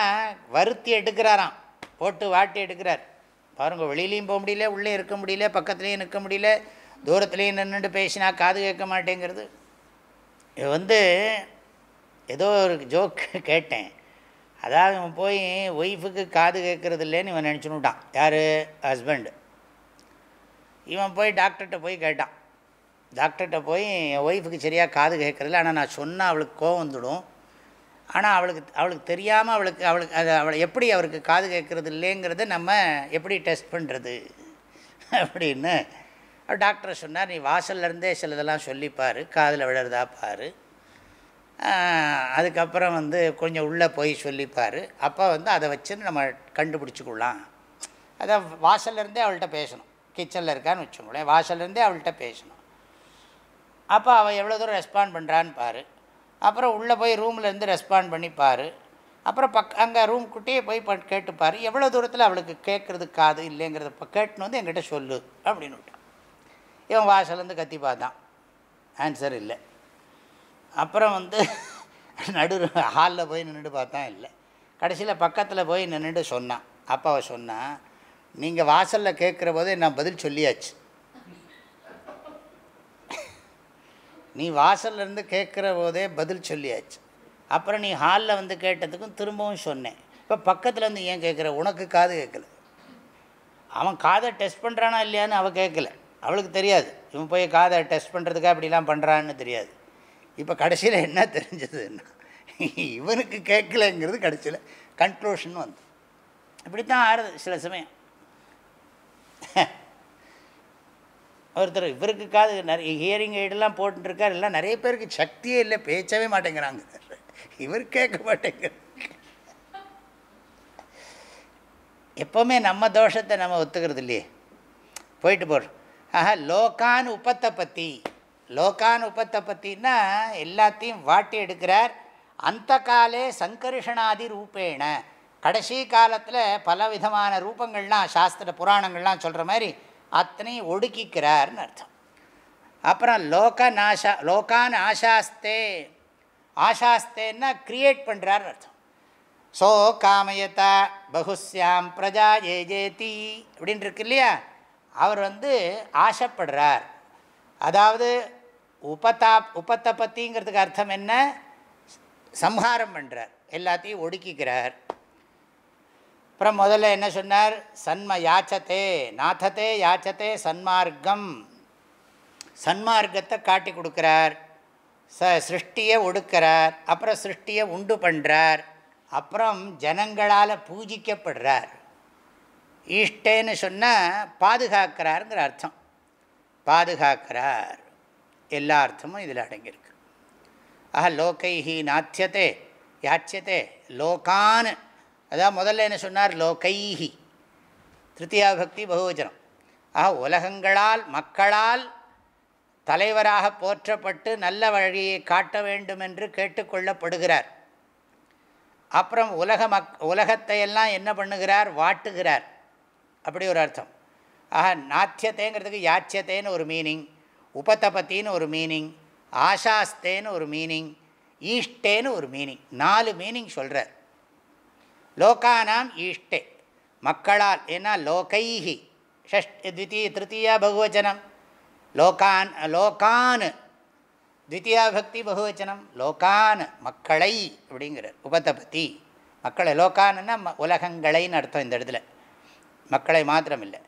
வருத்தி எடுக்கிறாராம். போட்டு வாட்டி எடுக்கிறார். பாருங்கள் வெளியிலையும் போக முடியல உள்ளே இருக்க முடியல பக்கத்துலேயும் நிற்க முடியல. தூரத்துலேயும் நின்றுட்டு பேசினா காது கேட்க மாட்டேங்கிறது. இது வந்து ஏதோ ஒரு ஜோக் கேட்டேன். அதாவது இவன் போய் ஒய்ஃபுக்கு காது கேட்குறது இல்லைன்னு இவன் நினச்சுனுட்டான் யார்? ஹஸ்பண்டு. இவன் போய் டாக்டர்கிட்ட போய் கேட்டான். டாக்டர்கிட்ட போய் என் ஒய்ஃபுக்கு சரியாக காது கேட்குறதில்ல ஆனால் நான் சொன்னால் அவளுக்கு கோவம் வந்துடும். ஆனால் அவளுக்கு அவளுக்கு தெரியாமல் அவளுக்கு அவளுக்கு அது அவளை எப்படி அவருக்கு காது கேட்குறது இல்லைங்கிறத நம்ம எப்படி டெஸ்ட் பண்ணுறது அப்படின்னு டாக்டர் சொன்னார் நீ வாசல்லேருந்தே சிலதெல்லாம் சொல்லிப்பார் காதில் விழுறதா பாரு. அதுக்கப்புறம் வந்து கொஞ்சம் உள்ளே போய் சொல்லிப்பார் அப்போ வந்து அதை வச்சுன்னு நம்ம கண்டுபிடிச்சிக்கலாம். அதை வாசல்லேருந்தே அவள்கிட்ட பேசணும். கிச்சனில் இருக்கான்னு வச்சுக்கோங்களேன் வாசல்லேருந்தே அவள்கிட்ட பேசணும். அப்போ அவள் எவ்வளோ தூரம் ரெஸ்பாண்ட் பண்ணுறான்னு பார். அப்புறம் உள்ளே போய் ரூம்லேருந்து ரெஸ்பாண்ட் பண்ணிப்பார் அப்புறம் பக் அங்கே ரூம் குட்டியே போய் ப கேட்டுப்பார் எவ்வளோ தூரத்தில் அவளுக்கு கேட்குறது காது இல்லைங்கிறத கேட்டுன்னு வந்து என்கிட்ட சொல்லு அப்படின்னு விட்டான் இவன் வாசலேருந்து கத்தி பார்த்தான். ஆன்சர் இல்லை. அப்புறம் வந்து நடு ஹாலில் போய் நின்றுட்டு பார்த்தான் இல்லை. கடைசியில் பக்கத்தில் போய் நின்றுட்டு சொன்னான். அப்பாவை சொன்னான் நீங்கள் வாசலில் கேட்குற போதே நான் பதில் சொல்லியாச்சு. நீ வாசல்லேருந்து கேட்குற போதே பதில் சொல்லியாச்சு. அப்புறம் நீ ஹாலில் வந்து கேட்டதுக்கும் திரும்பவும் சொன்னேன். இப்போ பக்கத்தில் வந்து ஏன் கேட்குற? உனக்கு காது கேட்கல. அவன் காதை டெஸ்ட் பண்ணுறானா இல்லையான்னு அவள் கேட்கல. அவளுக்கு தெரியாது. இவன் போய் காதை டெஸ்ட் பண்ணுறதுக்காக அப்படிலாம் பண்ணுறான்னு தெரியாது. இப்போ கடைசியில் என்ன தெரிஞ்சதுன்னா இவனுக்கு கேட்கலங்கிறது கடைசியில் கன்க்ளூஷன் வந்து. இப்படி தான் ஆறுது சில சமயம். ஒருத்தர் இவருக்கு காது நிறைய ஹியரிங் எய்டெல்லாம் போட்டுருக்கார் எல்லாம் நிறைய பேருக்கு சக்தியே இல்லை. பேச்சவே மாட்டேங்கிறாங்க. இவர் கேட்க மாட்டேங்கிற எப்போவுமே நம்ம தோஷத்தை நம்ம ஒத்துக்கிறது இல்லையே. போயிட்டு போடுறோம் ஆஹா லோகான் உபத்தபதி லோகான் உபத்தபத்தின்னா எல்லாத்தையும் வாட்டி எடுக்கிறார். அந்த காலே சங்கர்ஷணாதி ரூபேண. கடைசி காலத்தில் பல விதமான ரூபங்கள்லாம் சாஸ்திர புராணங்கள்லாம் சொல்கிற மாதிரி அத்தனையும் ஒடுக்கிக்கிறார்னு அர்த்தம். அப்புறம் லோக நாஷா லோகான் ஆஷாஸ்தே ஆஷாஸ்தேன்னா க்ரியேட் பண்ணுறாருன்னு அர்த்தம். சோ காமயதா பகுஸ்யாம் பிரஜா ஏ ஜேதி அப்படின்னு இருக்கு இல்லையா? அவர் வந்து ஆசைப்படுறார். அதாவது உபதா உபத்தை பற்றிங்கிறதுக்கு அர்த்தம் என்ன? சம்ஹாரம் பண்ணுறார் எல்லாத்தையும் ஒடுக்கிக்கிறார். அப்புறம் முதல்ல என்ன சொன்னார்? சன்ம யாச்சத்தே நாத்தத்தே யாச்சத்தே சன்மார்க்கம். சன்மார்க்கத்தை காட்டி கொடுக்குறார். ச சிருஷ்டியை ஒடுக்கிறார். அப்புறம் சிருஷ்டியை உண்டு பண்ணுறார் அப்புறம் ஜனங்களால் பூஜிக்கப்படுறார். ஈஷ்டேன்னு சொன்னால் பாதுகாக்கிறாருங்கிற அர்த்தம். பாதுகாக்கிறார். எல்லா அர்த்தமும் இதில் அடங்கியிருக்கு. ஆஹா லோகைஹி நாத்தியத்தே யாச்சியத்தே லோகான் அதான் முதல்ல என்ன சொன்னார்? லோகைஹி. திருத்தியா பக்தி பகுவச்சனம் ஆக உலகங்களால் மக்களால் தலைவராக போற்றப்பட்டு நல்ல வழியை காட்ட வேண்டும் என்று கேட்டுக்கொள்ளப்படுகிறார். அப்புறம் உலக மக் உலகத்தையெல்லாம் என்ன பண்ணுகிறார்? வாட்டுகிறார். அப்படி ஒரு அர்த்தம். ஆக நாத்தியத்தைங்கிறதுக்கு யாச்சியத்தேன்னு ஒரு மீனிங் உபதபத்தின்னு ஒரு மீனிங் ஆஷாஸ்தேன்னு ஒரு மீனிங் ஈஷ்டேன்னு ஒரு மீனிங் நாலு மீனிங் சொல்கிறார் லோகானாம் ஈஷ்டே. மக்களால் ஏன்னா லோகைஹி ஷஷ்ட் த்வித்தீய திருத்தீயா பகுவச்சனம். லோகான் லோகான் த்வித்தியா பக்தி பகுவச்சனம் லோகான் மக்களை அப்படிங்கிறார் உபதபதி மக்களை லோகான்னா உலகங்களைன்னு அர்த்தம் இந்த இடத்துல. மக்களை மாத்திரம் இல்லை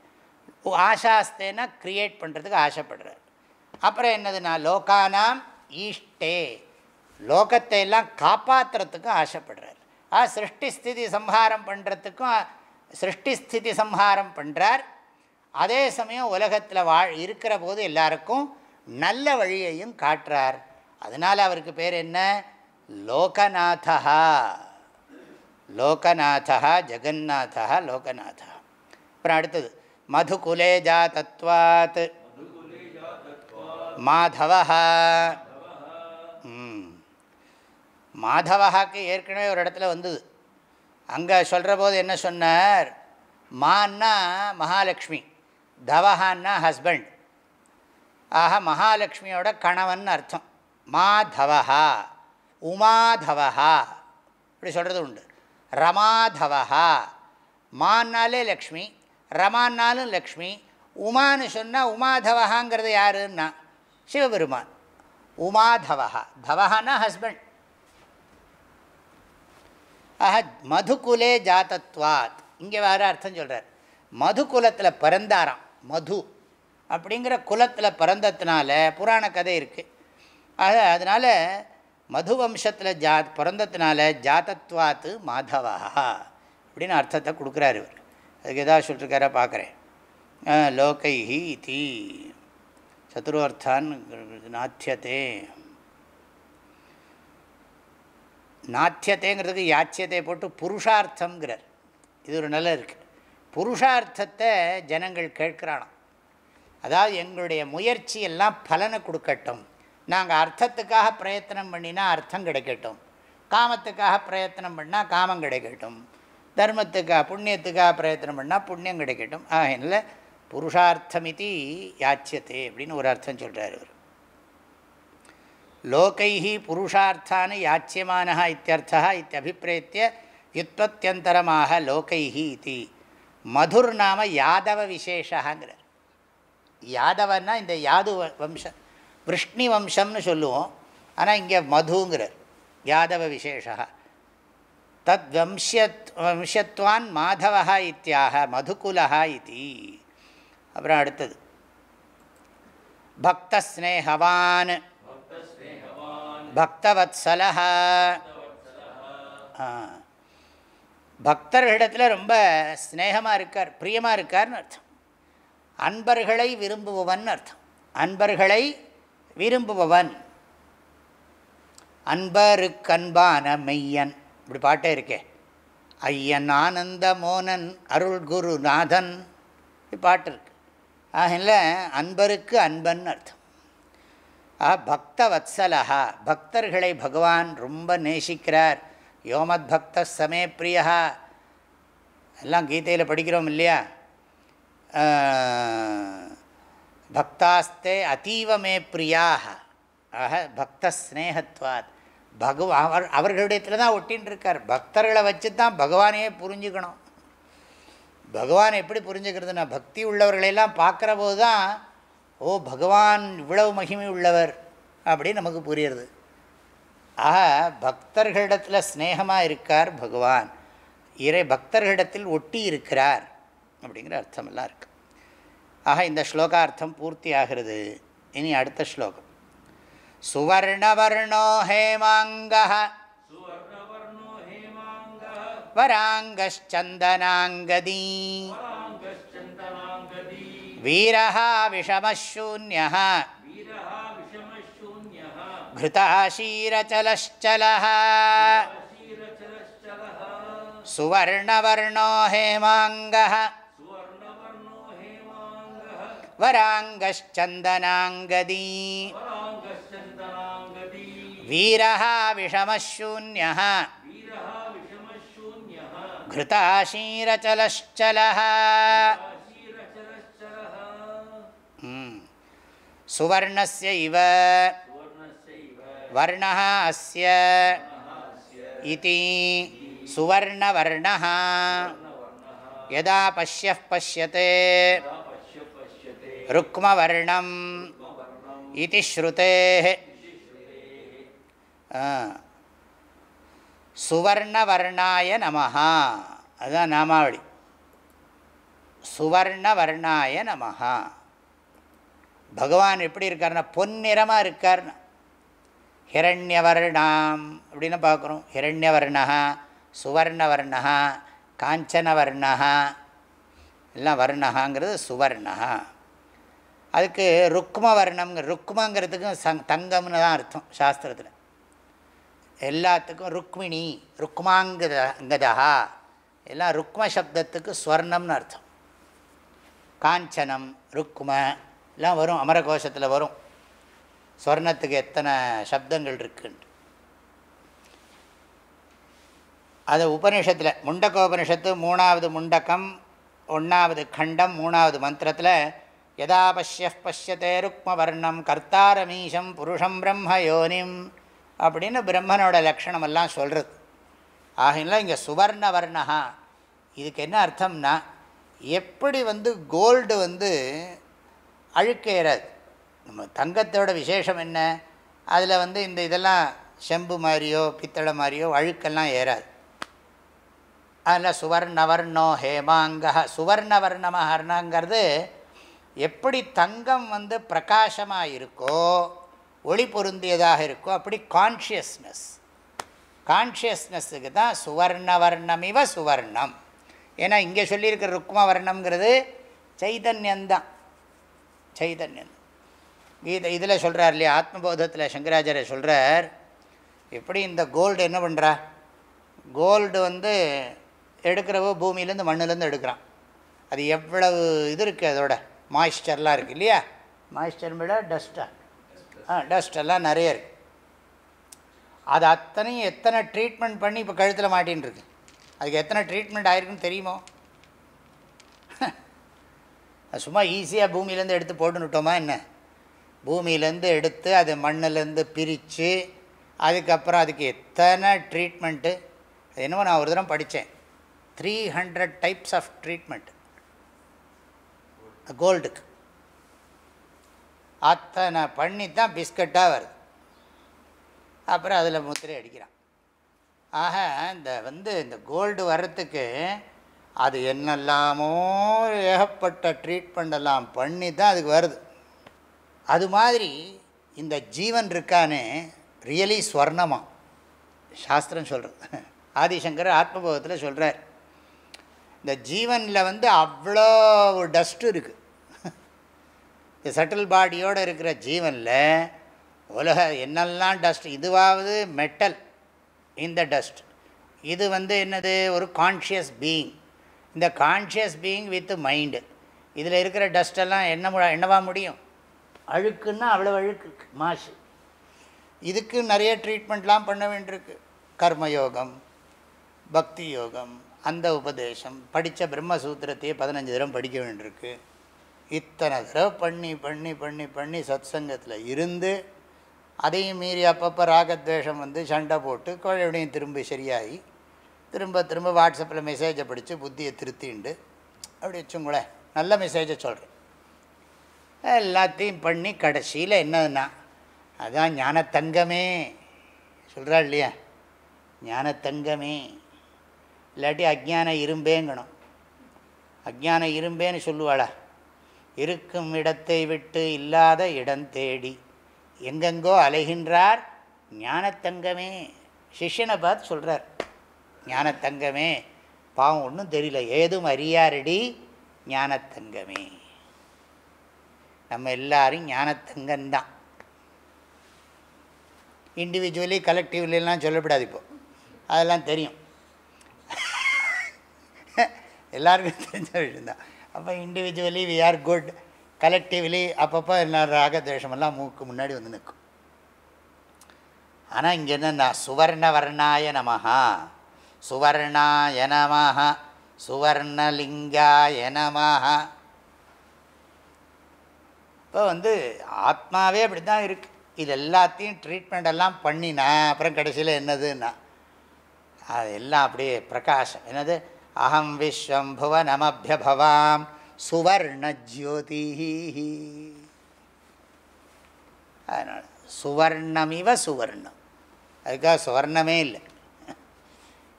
ஆசாஸ்தேனா க்ரியேட் பண்ணுறதுக்கு ஆசைப்படுறார். அப்புறம் என்னதுன்னா லோகானாம் ஈஷ்டே. லோகத்தை எல்லாம் காப்பாற்றுறதுக்கும் ஆசைப்படுறார். ஆ சிருஷ்டி ஸ்திதி சம்ஹாரம் பண்ணுறதுக்கும் சிருஷ்டி ஸ்திதி சம்ஹாரம் பண்ணுறார் அதே சமயம் உலகத்தில் வாழ் இருக்கிற போது எல்லாருக்கும் நல்ல வழியையும் காட்டுறார். அதனால் அவருக்கு பேர் என்ன? லோகநாதா லோகநாதா ஜெகநாதா லோகநாதா அப்புறம் அடுத்தது மதுகுலே ஜாதத்வாத். மாதவா மாதவஹாக்கு ஏற்கனவே ஒரு இடத்துல வந்தது. அங்கே சொல்கிற போது என்ன சொன்னார்? மான்னா மகாலட்சுமி தவஹான்னா ஹஸ்பண்ட். ஆக மகாலட்சுமியோட கணவன் அர்த்தம். மாதவஹா உமாதவஹா. இப்படி சொல்கிறது உண்டு. ரமாதவஹா. மான்னாலே லக்ஷ்மி ரமான்னாலும் லக்ஷ்மி உமான்னு சொன்னால் உமாதவஹாங்கிறது யாருன்னா? சிவபெருமான். உமாதவஹா. தவஹானா ஹஸ்பண்ட் ஆஹா மதுகுலே ஜாதத்வாத். இங்கே வேறு அர்த்தம் சொல்கிறார் மது குலத்தில் பிறந்தாராம். மது அப்படிங்கிற குலத்தில் பிறந்ததுனால புராண கதை இருக்குது ஆக அதனால் மது வம்சத்தில் ஜா பிறந்ததுனால ஜாதத்வாத்து மாதவா அப்படின்னு அர்த்தத்தை கொடுக்குறாரு இவர். அதுக்கு எதாவது சொல்லிருக்காரா? பார்க்குறேன். லோகைஹி தி. சத்ருவர்த்தான் நாத்தியத்தே. நாத்தியத்தைங்கிறதுக்கு யாச்சியத்தை போட்டு புருஷார்த்தங்கிறார் இது ஒரு நல்ல இருக்குது புருஷார்த்தத்தை ஜனங்கள் கேட்குறானாம் அதாவது எங்களுடைய முயற்சி எல்லாம் பலனை கொடுக்கட்டும். நாங்கள் அர்த்தத்துக்காக பிரயத்தனம் பண்ணினா அர்த்தம் கிடைக்கட்டும். காமத்துக்காக பிரயத்தனம் பண்ணால் காமம் கிடைக்கட்டும். தர்மத்துக்காக புண்ணியத்துக்காக பிரயத்தனம் பண்ணால் புண்ணியம் கிடைக்கட்டும். ஆகையினால புருஷார்த்தமிதி யாச்சியத்தே அப்படின்னு ஒரு அர்த்தம் சொல்கிறார் இவர். லோகைஹி புருஷார்த்தான யாச்சியமான இத்தியர்த்தா இத்தியபிப்பிரேத்திய யுத்பத்தியந்தரமாக லோகைஹி இது. மதுர் நாம யாதவ விசேஷாங்கிறார் யாதவன்னா இந்த யாது வம்சம் விஷ்ணி வம்சம்னு சொல்லுவோம். ஆனால் இங்கே மதுங்கிறார். யாதவ விசேஷா தத் வம்சியத் வம்சத்வான் மாதவா இத்தியாக மதுகுலா இது. அப்புறம் அடுத்தது. பக்தஸ்னேகவான் பக்தவத்சலா பக்தர்களிடத்தில் ரொம்ப ஸ்னேகமாக இருக்கார் பிரியமாக இருக்கார்னு அர்த்தம். அன்பர்களை விரும்புபவன் அர்த்தம். அன்பர்களை விரும்புபவன். அன்பருக்கன்பான மெய்யன். இப்படி பாட்டே இருக்கே. ஐயன் ஆனந்த மோனன் அருள் குருநாதன் இப்படி பாட்டு இருக்கு. ஆகல அன்பருக்கு அன்பன் அர்த்தம். ஆ பக்த வத்சலா பக்தர்களை பகவான் ரொம்ப நேசிக்கிறார். யோமத் பக்த சமே பிரியா எல்லாம் கீதையில் படிக்கிறோம் இல்லையா? பக்தாஸ்தே அதீவமே பிரியாக ஆக பக்த ஸ்னேகத்வாத். பகவான் அவர் அவர்களிடத்தில் தான் ஒட்டின்னு இருக்கார் பக்தர்களை வச்சு தான் பகவானையே புரிஞ்சுக்கணும். பகவான் எப்படி புரிஞ்சுக்கிறதுனா பக்தி உள்ளவர்களெல்லாம் பார்க்குற போது தான் ஓ பகவான் இவ்வளவு மகிமை உள்ளவர் அப்படின்னு நமக்கு புரியுறது. ஆக பக்தர்களிடத்தில் ஸ்னேகமாக இருக்கார் பகவான். இறை பக்தர்களிடத்தில் ஒட்டி இருக்கிறார் அப்படிங்கிற அர்த்தமெல்லாம் இருக்குது ஆக இந்த ஸ்லோகார்த்தம் பூர்த்தி ஆகிறது இனி அடுத்த ஸ்லோகம். सुवर्णवर्णो हेमाङ्गः वराङ्गश्चन्दनाङ्गदी वीरः विषमशून्यः घृतः क्षीरचलश्चलः सुवर्णवर्णो हेमाङ्गः वराङ्गश्चन्दनाङ्गदी वीरः विषमशून्यः घृताशीरचलश्चलः सुवर्णस्य इव वर्णः अस्य इति सुवर्णवर्णः यदा पश्यः पश्यते रुक्मवर्णम् इति श्रुतेः சுவர்ணவர்ணாய நமஹா. அதுதான் நாமாவளி. சுவர்ணவர்ணாய நமஹா. பகவான் எப்படி இருக்காருன்னா பொன்னிறமாக இருக்கார்னா. ஹிரண்யவர்ணாம் அப்படின்னு பார்க்குறோம். ஹிரண்யவர்ணா சுவர்ணவர்ணா காஞ்சனவர்ணா எல்லாம் வர்ணகாங்கிறது சுவர்ணா அதுக்கு ருக்ம ருக்மங்கிறதுக்கும் சங் தங்கம்னு தான் அர்த்தம் சாஸ்திரத்தில். எல்லாத்துக்கும் ருக்மிணி ருக்மாங்கத அங்கதா எல்லாம் ருக்ம சப்தத்துக்கு ஸ்வர்ணம்னு அர்த்தம். காஞ்சனம் ருக்ம எல்லாம் வரும் அமரகோஷத்தில் வரும். ஸ்வர்ணத்துக்கு எத்தனை சப்தங்கள் இருக்குன்ட்டு. அது உபனிஷத்தில் முண்டகோபனிஷத்து மூணாவது முண்டக்கம் ஒன்றாவது கண்டம் மூணாவது மந்திரத்தில் யதா பஷ்ய பஷ்யத்தே ருக்மவர்ணம் கர்த்தாரமீஷம் புருஷம் பிரம்ம யோனிம் அப்படின்னு பிரம்மனோட லக்ஷணமெல்லாம் சொல்கிறது ஆகினால இங்கே சுவர்ண வர்ணகா இதுக்கு என்ன அர்த்தம்னா எப்படி வந்து கோல்டு வந்து அழுக்கேறாது. நம்ம தங்கத்தோட விசேஷம் என்ன? அதில் வந்து இந்த இதெல்லாம் செம்பு மாதிரியோ பித்தளை மாதிரியோ அழுக்கெல்லாம் ஏறாது. அதில் சுவர்ணவர்ணோ ஹேமாங்க சுவர்ணவர்ணமஹர்ணங்கிறது எப்படி தங்கம் வந்து பிரகாசமாக இருக்கோ ஒளி பொருந்தியதாக இருக்கோ அப்படி கான்ஷியஸ்னஸ் கான்ஷியஸ்னஸுக்கு தான் சுவர்ணவர்ணமிவ சுவர்ணம். ஏன்னா இங்கே சொல்லியிருக்கிற ருக்ம வர்ணம்ங்கிறது சைதன்யந்தான். சைதன்யம். கீதை இதில் சொல்கிறார் இல்லையா? ஆத்மபோதத்தில் சங்கராச்சாரிய சொல்கிறார் எப்படி இந்த கோல்டு என்ன பண்ணுறா கோல்டு வந்து எடுக்கிறவோ பூமியிலேருந்து மண்ணிலேருந்து எடுக்கிறான். அது எவ்வளவு இது இருக்குது அதோட? மாய்ஸ்டர்லாம் இருக்குது இல்லையா? மாய்ஸ்சர் விட டஸ்ட்டாக ஆ டஸ்ட் எல்லாம் நிறைய இருக்குது அது அத்தனையும் எத்தனை ட்ரீட்மெண்ட் பண்ணி இப்போ கழுத்தில் மாட்டின்னு இருக்கு? அதுக்கு எத்தனை ட்ரீட்மெண்ட் ஆயிருக்குன்னு தெரியுமோ? அது சும்மா ஈஸியாக பூமியிலேருந்து எடுத்து போட்டுன்னுட்டோமா என்ன? பூமியிலேருந்து எடுத்து அது மண்ணிலேருந்து பிரித்து அதுக்கப்புறம் அதுக்கு எத்தனை ட்ரீட்மெண்ட்டு அது என்னமோ நான் ஒரு தரம் படித்தேன். Three hundred types of treatment கோல்டுக்கு அத்தனை பண்ணி தான் பிஸ்கட்டாக வருது. அப்புறம் அதில் முத்திரை அடிக்கிறான். ஆக இந்த வந்து இந்த கோல்டு வர்றதுக்கு அது என்னெல்லாமோ ஏகப்பட்ட ட்ரீட்மெண்ட் எல்லாம் பண்ணி தான் அதுக்கு வருது. அது மாதிரி இந்த ஜீவன் இருக்கானே ரியலி ஸ்வர்ணமாக சாஸ்திரம் சொல்கிறது ஆதிசங்கர் ஆத்மபோகத்தில் சொல்கிறார் இந்த ஜீவனில் வந்து அவ்வளோ டஸ்ட்டு இருக்குது இந்த சட்டில் பாடியோடு இருக்கிற ஜீவனில் உலக என்னெல்லாம் டஸ்ட் இதுவாவது மெட்டல் இந்த டஸ்ட் இது வந்து என்னது? ஒரு கான்ஷியஸ் பீயிங் இந்த கான்ஷியஸ் பீயிங் வித் மைண்டு இதில் இருக்கிற டஸ்டெல்லாம் என்ன மு- என்னவா முடியும்? அழுக்குன்னா அவ்வளோ அழுக்கு இருக்கு மாசு. இதுக்கு நிறைய ட்ரீட்மெண்ட்லாம் பண்ண வேண்டியிருக்கு. கர்மயோகம் பக்தி யோகம் அந்த உபதேசம் படித்த பிரம்மசூத்திரத்தையே பதினஞ்சு தரம் படிக்க வேண்டியிருக்கு. இத்தனை தடவை பண்ணி பண்ணி பண்ணி பண்ணி சத் சங்கத்தில் இருந்து அதையும் மீறி அப்பப்போ ராகத்வேஷம் வந்து சண்டை போட்டு குழந்தையும் திரும்ப சரியாகி திரும்ப திரும்ப வாட்ஸ்அப்பில் மெசேஜை படித்து புத்தியை திருத்திண்டு அப்படி வச்சுங்களேன் நல்ல மெசேஜை சொல்கிறேன் எல்லாத்தையும் பண்ணி கடைசியில் என்னதுன்னா அதான் ஞானத்தங்கமே. சொல்கிறா இல்லையா? ஞானத்தங்கமே. இல்லாட்டி அஜ்ஞான இரும்பேங்கணும். அஜ்ஞான இரும்பேன்னு சொல்லுவாளா? இருக்கும் இடத்தை விட்டு இல்லாத இடம் தேடி. எங்கெங்கோ அலைகின்றார் ஞானத்தங்கமே. சிஷ்யனை பார்த்து சொல்கிறார் ஞானத்தங்கமே. பாவம் ஒன்றும் தெரியல. ஏதும் அறியாரடி ஞானத்தங்கமே. நம்ம எல்லாரும் ஞானத்தங்கம்தான் இண்டிவிஜுவலி கலெக்டிவ்லாம் சொல்லப்படாது இப்போது அதெல்லாம் தெரியும். எல்லாருக்கும் தெரிஞ்ச விஷயந்தான் அப்போ individually we are good collectively அப்பப்போ என்ன ராகத்வேஷமெல்லாம் மூக்கு முன்னாடி வந்து நிற்கும். ஆனால் இங்கே என்னென்னா சுவர்ணவர்ணாய நமஹா. சுவர்ணாய நமஹ. சுவர்ணலிங்காய நமஹ. இப்போ வந்து ஆத்மாவே அப்படி தான் இருக்குது இது எல்லாத்தையும் ட்ரீட்மெண்ட் எல்லாம் பண்ணினா அப்புறம் கடைசியில் என்னதுன்னா அது எல்லாம் அப்படியே பிரகாசம். என்னது? அகம் விஸ்வம் புவனமபியபவாம் சுவர்ணஜோதி அதனால் சுவர்ணமிவ சுவர்ணம். அதுக்காக சுவர்ணமே இல்லை.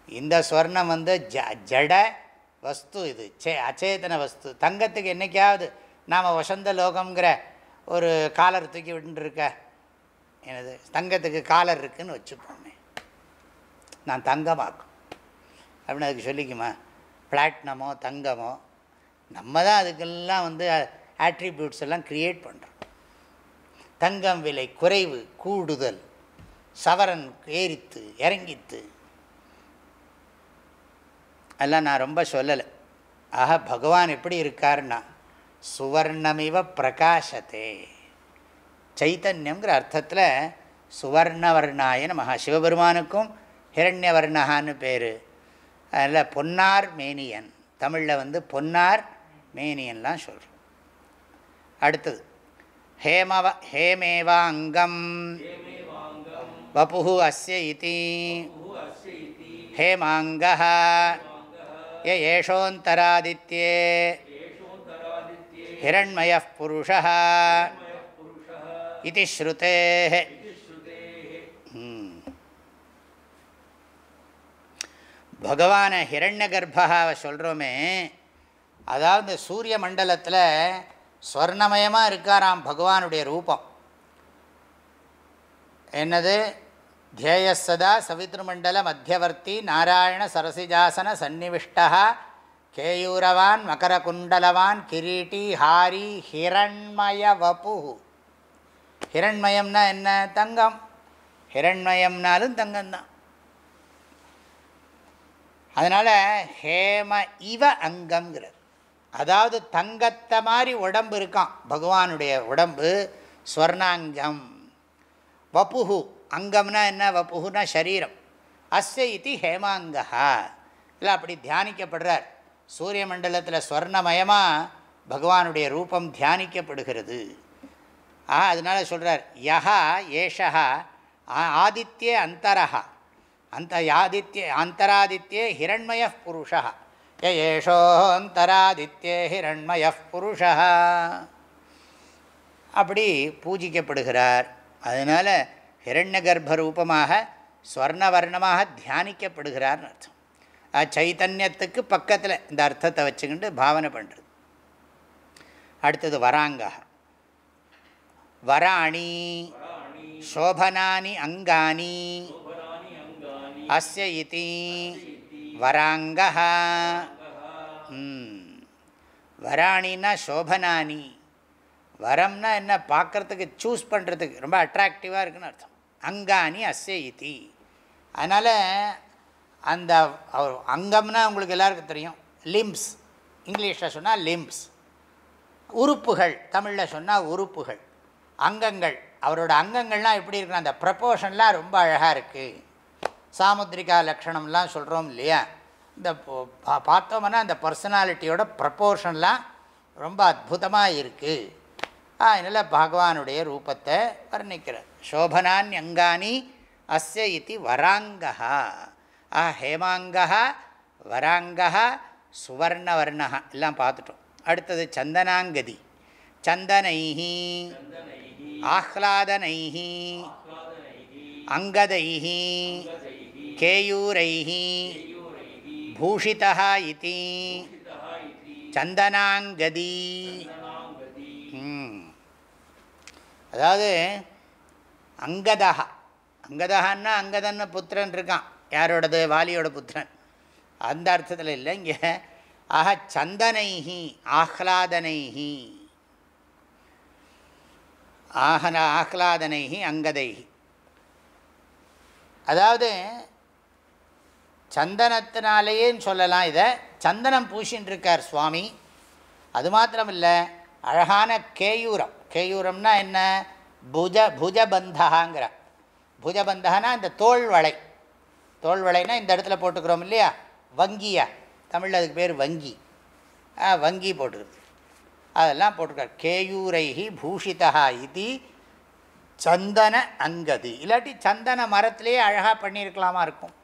இந்த ஸ்வர்ணம் வந்து ஜ ஜட வஸ்து இது. சே அச்சேதன வஸ்து. தங்கத்துக்கு என்றைக்காவது நாம் வசந்த லோகங்கிற ஒரு காலர் தூக்கி விட்டுருக்க. எனது தங்கத்துக்கு காலர் இருக்குதுன்னு வச்சுப்போமே. நான் தங்கமாக்கும். அப்படின்னு அதுக்கு சொல்லிக்குமா? பிளாட்டினமோ தங்கமோ நம்ம தான் அதுக்கெல்லாம் வந்து ஆட்ரிபியூட்ஸ் எல்லாம் க்ரியேட் பண்ணுறோம் தங்கம் விலை குறைவு கூடுதல் சவரன் ஏறித்து இறங்கித்து. அதெல்லாம் நான் ரொம்ப சொல்லலை. ஆக பகவான் எப்படி இருக்காருன்னா சுவர்ணமிவ பிரகாசத்தே. சைத்தன்யங்கிற அர்த்தத்தில் சுவர்ணவர்ணாய மகா சிவபெருமானுக்கும் ஹிரண்யவர்ணகான்னு பேர். அதில் பொன்னார் மேனியன். தமிழில் வந்து பொன்னார் மேனியன்லாம் சொல்கிறோம் அடுத்தது ஹேமவ ஹேமேவாங்கம் வபு அஸ்ய இதி. ஹேமாங்க ஏஷோந்தராதித்யே. ஹிரண்மய புருஷ இது ஸ்ருதே பகவானை ஹிரண்ய கர்ப்பாவை சொல்கிறோமே அதாவது சூரிய மண்டலத்தில் ஸ்வர்ணமயமாக இருக்காராம் பகவானுடைய ரூபம். என்னது? தியேயசதா சவித்ருமண்டல மத்தியவர்த்தி நாராயண சரசிஜாசன சந்நிவிஷ்டா கேயூரவான் மகரகுண்டலவான் கிரீட்டி ஹாரி ஹிரண்மய வபு ஹிரண்மயம்னா என்ன? தங்கம். ஹிரண்மயம்னாலும் தங்கம்தான். அதனால் ஹேம இவ அங்கங்கிறது. அதாவது தங்கத்தை மாதிரி உடம்பு இருக்கான். பகவானுடைய உடம்பு ஸ்வர்ணாங்கம். வப்புஹு அங்கம்னா என்ன? வப்புகுனா சரீரம். அஸ்ய இது ஹேமாங்கா இல்லை அப்படி தியானிக்கப்படுறார். சூரிய மண்டலத்தில் ஸ்வர்ணமயமாக பகவானுடைய ரூபம் தியானிக்கப்படுகிறது. ஆ அதனால் சொல்கிறார் யஹா ஏஷா ஆதித்ய அந்தரஹா. அந்த ஆதித்ய அந்தராதித்யே ஹிரண்மய புருஷா ஏஷோந்தராதித்யே ஹிரண்மய புருஷா அப்படி பூஜிக்கப்படுகிறார் அதனால் ஹிரண்ய கர்ப்ப ரூபமாக ஸ்வர்ணவர்ணமாக தியானிக்கப்படுகிறார்னு அர்த்தம் சைத்தன்யத்துக்கு பக்கத்தில் இந்த அர்த்தத்தை வச்சுக்கிட்டு பாவனை பண்ணுறது அடுத்தது வராங்கா வராணி சோபனானி அங்கானி அஸ்ய இதி வராங்க வராணின்னா சோபனானி வரம்னா என்ன பார்க்குறதுக்கு சூஸ் பண்ணுறதுக்கு ரொம்ப அட்ராக்டிவாக இருக்குன்னு அர்த்தம். அங்கானி அஸ்ய இதி. அதனால் அந்த அவர் அங்கம்னா உங்களுக்கு எல்லாருக்கும் தெரியும். லிம்ஸ் இங்கிலீஷில் சொன்னால் லிம்ஸ் உறுப்புகள். தமிழில் சொன்னால் உறுப்புகள். அங்கங்கள். அவரோட அங்கங்கள்லாம் எப்படி இருக்குன்னா அந்த ப்ரப்போர்ஷன்லாம் ரொம்ப அழகாக இருக்குது சாமுத்திரிகா லக்ஷணம்லாம் சொல்கிறோம் இல்லையா? இந்த பார்த்தோம்னா அந்த பர்சனாலிட்டியோட ப்ரப்போர்ஷன்லாம் ரொம்ப அற்புதமாக இருக்குது அதனால் பகவானுடைய ரூபத்தை வர்ணிக்கிறார். சோபனான் அங்கானி அஸ்ய இது வராங்கா ஆ ஹேமாங்கா வராங்கா சுவர்ணவர்ணா எல்லாம் பார்த்துட்டோம். அடுத்தது சந்தனாங்கதி. சந்தனைஹி ஆஹ்லாதனைஹி அங்கதைஹி கேயூரைஹி பூஷிதா இதி சந்தனாங்கதி அதாவது அங்கதா அங்கதகான்னா அங்கதன்னு புத்திரன் இருக்கான். யாரோடது? வாலியோட புத்திரன். அந்த அர்த்தத்தில் இல்லை. இங்கே ஆக சந்தனைஹி ஆஹ்லாதனைஹி. ஆஹன ஆஹ்லாதனைஹி அங்கதைஹி. அதாவது சந்தனத்தினாலேயேன்னு சொல்லலாம் இதை. சந்தனம் பூசின்னு இருக்கார் சுவாமி. அது மாத்திரம் இல்லை அழகான கேயூரம். கேயூரம்னா என்ன? புஜ புஜபந்தகாங்கிற. புஜபந்தகனா இந்த தோல் வளை. தோல் வளைனா இந்த இடத்துல போட்டுக்கிறோம் இல்லையா? வங்கியா. தமிழில் அதுக்கு பேர் வங்கி. ஆ, வங்கி போட்டுக்கிறது. அதெல்லாம் போட்டுருக்கார் கேயூரைஹி பூஷிதா இது சந்தன அங்கதி. இல்லாட்டி சந்தன மரத்திலேயே அழகாக பண்ணியிருக்கலாமா இருக்கும்.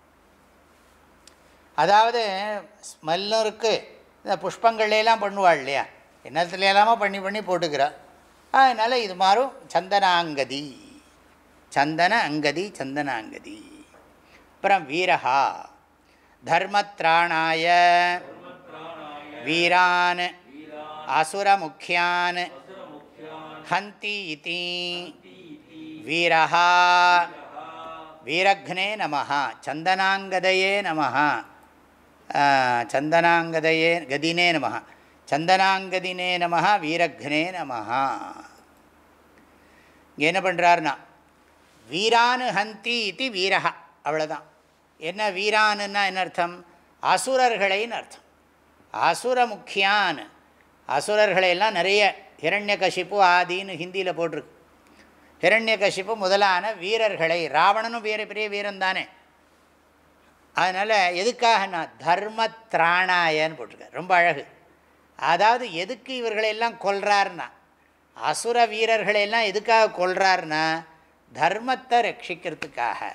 அதாவது ஸ்மெல்லும் இருக்குது இந்த புஷ்பங்கள்லாம் பண்ணுவாள் இல்லையா? என்னத்துல எல்லாமோ பண்ணி பண்ணி போட்டுக்கிறாள் அதனால் இது மாறும் சந்தனாங்கதி. சந்தன அங்கதி சந்தன அங்கதி அப்புறம் வீரஹா. தர்மத்ராணாய. வீரான். அசுரமுக்கியான் ஹந்தி இத்தி வீரஹா. வீரக்னே நமः சந்தனாங்கதையே நமः சந்தனாங்கதையே கதினே நம சந்தனாங்கதினே நம வீரக்னே நம இங்கே என்ன பண்ணுறாருன்னா வீரானு ஹந்தி இது வீரகா அவ்வளோதான் என்ன வீரானுன்னா என்ன அர்த்தம்? அசுரர்களைன்னு அர்த்தம். அசுர முக்கியான் அசுரர்களையெல்லாம் நிறைய ஹிரண்யகசிப்பு ஆதின்னு ஹிந்தியில் போட்டிருக்கு. ஹிரண்யகசிப்பு முதலான வீரர்களை ராவணனும் பெரிய பெரிய வீரன் தானே அதனால் எதுக்காக நான் தர்ம திராணாயன்னு போட்டிருக்கேன்? ரொம்ப அழகு. அதாவது எதுக்கு இவர்களையெல்லாம் கொல்றாருன்னா? அசுர வீரர்களையெல்லாம் எதுக்காக கொல்றாருன்னா? தர்மத்தை ரட்சிக்கிறதுக்காக.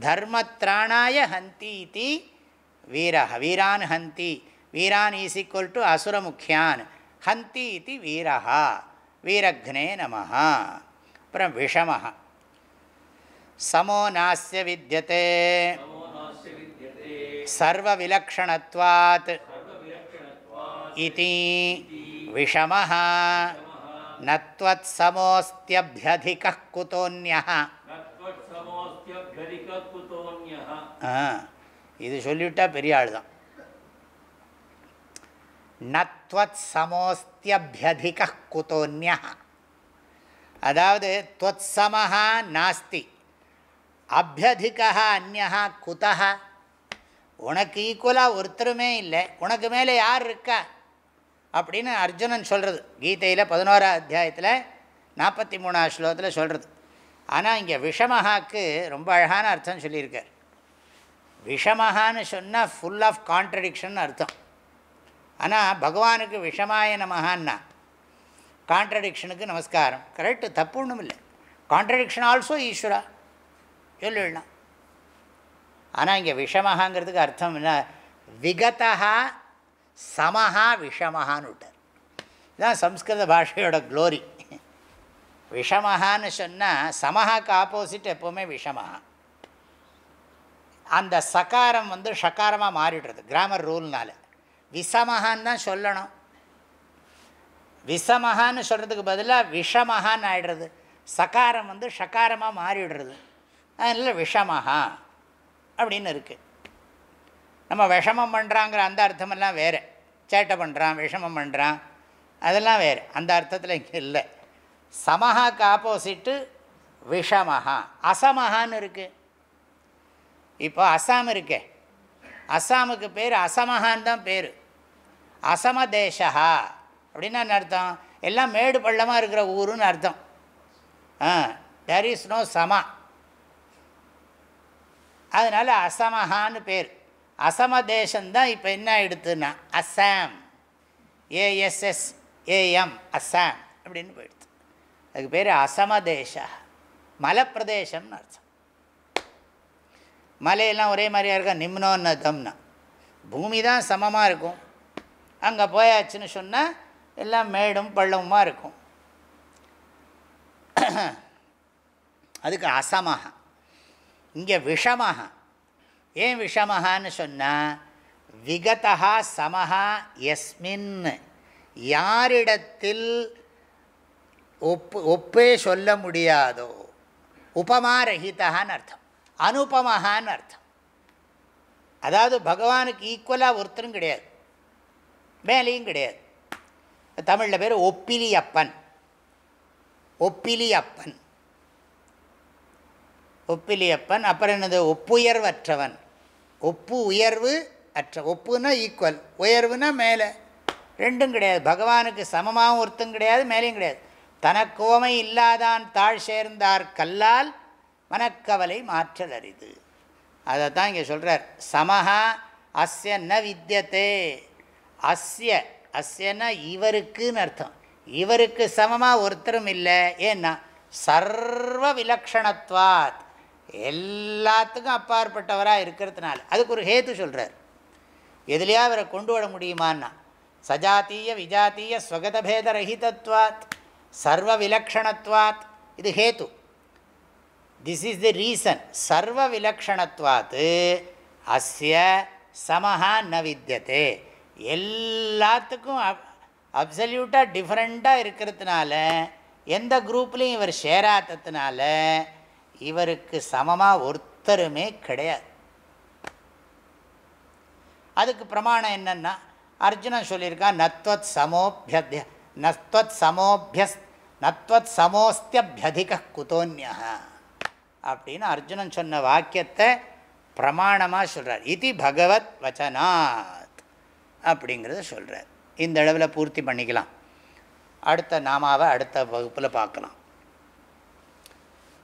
தர்மத்ராணாய ஹந்தி தி வீரஹ வீரான் ஹந்தி. வீரான் ஈஸ் ஈக்குவல் டு அசுரமுக்கியான் ஹந்தி இது வீரஹா. வீரக்னே நமஹ. அப்புறம் விஷமஹ. சமோ நாஸ்ய வித்தியதே சர்வவிலக்ஷணத்வாத் இதி விஷமः நத்வத் சமோஸ்தியபியதிகः குதோன்யः ஆ, இது சொல்லிவிட்டா பெரிய ஆள் தான் நத்வத் சமோஸ்தியபியதிக குதோன்யா அதாவது துவத் சமஹா நாஸ்தி அபியதிகா அந்நா குதா உனக்கு ஈக்குவலாக ஒருத்தருமே இல்லை. உனக்கு மேலே யார் இருக்கா? அப்படின்னு அர்ஜுனன் சொல்கிறது கீதையில் பதினோரா அத்தியாயத்தில் நாற்பத்தி மூணாவது ஸ்லோகத்தில் சொல்கிறது ஆனால் இங்கே விஷமஹாக்கு ரொம்ப அழகான அர்த்தம் சொல்லியிருக்கார். விஷமஹான்னு சொன்னால் ஃபுல் ஆஃப் கான்ட்ரடிக்ஷன் அர்த்தம். ஆனால் பகவானுக்கு விஷமாய நமகான்னா கான்ட்ரடிக்ஷனுக்கு நமஸ்காரம். கரெக்டு தப்பு ஒன்றும் இல்லை கான்ட்ரடிக்ஷன் ஆல்சோ ஈஸ்வரா சொல்லிடலாம் ஆனால் இங்கே விஷமஹாங்கிறதுக்கு அர்த்தம் என்ன? விகதா சமஹா விஷமஹான்னு விட்டார். இதுதான் சம்ஸ்கிருத பாஷையோட க்ளோரி விஷமஹான்னு சொன்னால் சமஹாக்கு ஆப்போசிட் எப்போவுமே விஷமஹா. அந்த சகாரம் வந்து ஷக்காரமாக மாறிடுறது கிராமர் ரூல்னால் விசமஹான்னு தான் சொல்லணும். விசமஹான்னு சொல்கிறதுக்கு பதிலாக விஷமஹான்னு ஆயிடுறது. சகாரம் வந்து ஷக்காரமாக மாறிடுறது. அதனால் விஷமஹா. அப்படின்னு இருக்குது நம்ம விஷமம் பண்ணுறாங்கிற அந்த அர்த்தமெல்லாம் வேறு. சேட்டை பண்ணுறான் விஷமம் பண்ணுறான் அதெல்லாம் வேறு. அந்த அர்த்தத்தில் இங்கே இல்லை. சமஹாக்கு ஆப்போசிட்டு விஷமஹா. அசமஹான்னு இருக்குது இப்போ அசாம் இருக்கே. அசாமுக்கு பேர் அசமஹான் தான் பேர். அசம தேசா அப்படின்னா என்ன அர்த்தம்? எல்லாம் மேடு பள்ளமாக இருக்கிற ஊருன்னு அர்த்தம். ஆ தேர் இஸ் நோ சமா. அதனால் அசமஹான்னு பேர். அசம தேசம்தான் இப்போ என்ன ஆயிடுத்துன்னா Assam. A S S A M Assam அப்படின்னு போயிடுது. அதுக்கு பேர் அசம தேச மலைப்பிரதேசம்னு அர்த்தம். மலையெல்லாம் ஒரே மாதிரியாக இருக்கா? நிம்னோன்னதம்னா. பூமி தான் சமமாக இருக்கும். அங்கே போயாச்சுன்னு சொன்னால் எல்லாம் மேடும் பள்ளமுமாக இருக்கும். அதுக்கு அசமாக இங்கே விஷமஹா. ஏன் விஷமஹான்னு சொன்னால் விகதா சமஹா எஸ்மின். யாரிடத்தில் ஒப்பு ஒப்பே சொல்ல முடியாதோ உபமா ரஹிதான்னு அர்த்தம். அனுபமஹான்னு அர்த்தம். அதாவது பகவானுக்கு ஈக்குவலாக ஒருத்தரும் கிடையாது. மேலேயும் கிடையாது. தமிழில் பேர் ஒப்பிலி அப்பன் ஒப்பிலி அப்பன் ஒப்பிலியப்பன் அப்புறம் என்னது? ஒப்புயர்வற்றவன். ஒப்பு உயர்வு அற்ற ஒப்புனா ஈக்குவல் உயர்வுனா மேலே. ரெண்டும் கிடையாது. பகவானுக்கு சமமாகவும் ஒருத்தும் கிடையாது மேலேயும் கிடையாது. தனக்கோமை இல்லாதான் தாழ் சேர்ந்தார் கல்லால் மனக்கவலை மாற்றல் அரிது அதை தான் இங்கே சொல்கிறார் சமஹா அஸ்ய ந வித்தியத்தே அஸ்ய அஸ்யன்னா இவருக்குன்னு அர்த்தம். இவருக்கு சமமாக ஒருத்தரும் இல்லை. ஏன்னா சர்வ விலக்ஷணத்வாத். எல்லாத்துக்கும் அப்பாற்பட்டவராக இருக்கிறதுனால. அதுக்கு ஒரு ஹேத்து சொல்கிறார் எதுலையா அவரை கொண்டு வர முடியுமான்னா சஜாத்திய விஜாத்திய ஸ்வகதபேத ரஹிதத்வாத் சர்வ விலக்ஷணத்வாத் இது ஹேத்து. திஸ் இஸ் தி ரீசன் சர்வ விலக்ஷணத்வாத்து அஸ்ய சமஹா ந வித்தியதே எல்லாத்துக்கும் அப்சல்யூட்டாக டிஃப்ரெண்ட்டாக இருக்கிறதுனால எந்த குரூப்லேயும் இவர் சேராததுனால இவருக்கு சமமாக ஒருத்தருமே கிடையாது. அதுக்கு பிரமாணம் என்னென்னா அர்ஜுனன் சொல்லியிருக்கான் நத்வத் சமோபிய நத்வத் சமோபியஸ் நத்வத் சமோஸ்தியபியதிக குதோன்யா அப்படின்னு அர்ஜுனன் சொன்ன வாக்கியத்தை பிரமாணமாக சொல்கிறார் இது பகவத் வச்சனாத் அப்படிங்கிறத சொல்கிறார் இந்த அளவில் பூர்த்தி பண்ணிக்கலாம். அடுத்த நாமாவை அடுத்த வகுப்பில் பார்க்கலாம்.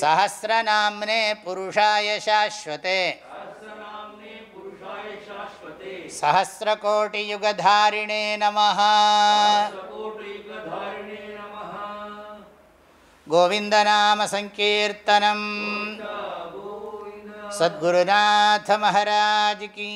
सहस्रनाम्ने पुरुषाय शाश्वते। सहस्रकोटियुगधारिणे नमः। गोविन्दनामसङ्कीर्तनम् सद्गुरुनाथ महाराज की।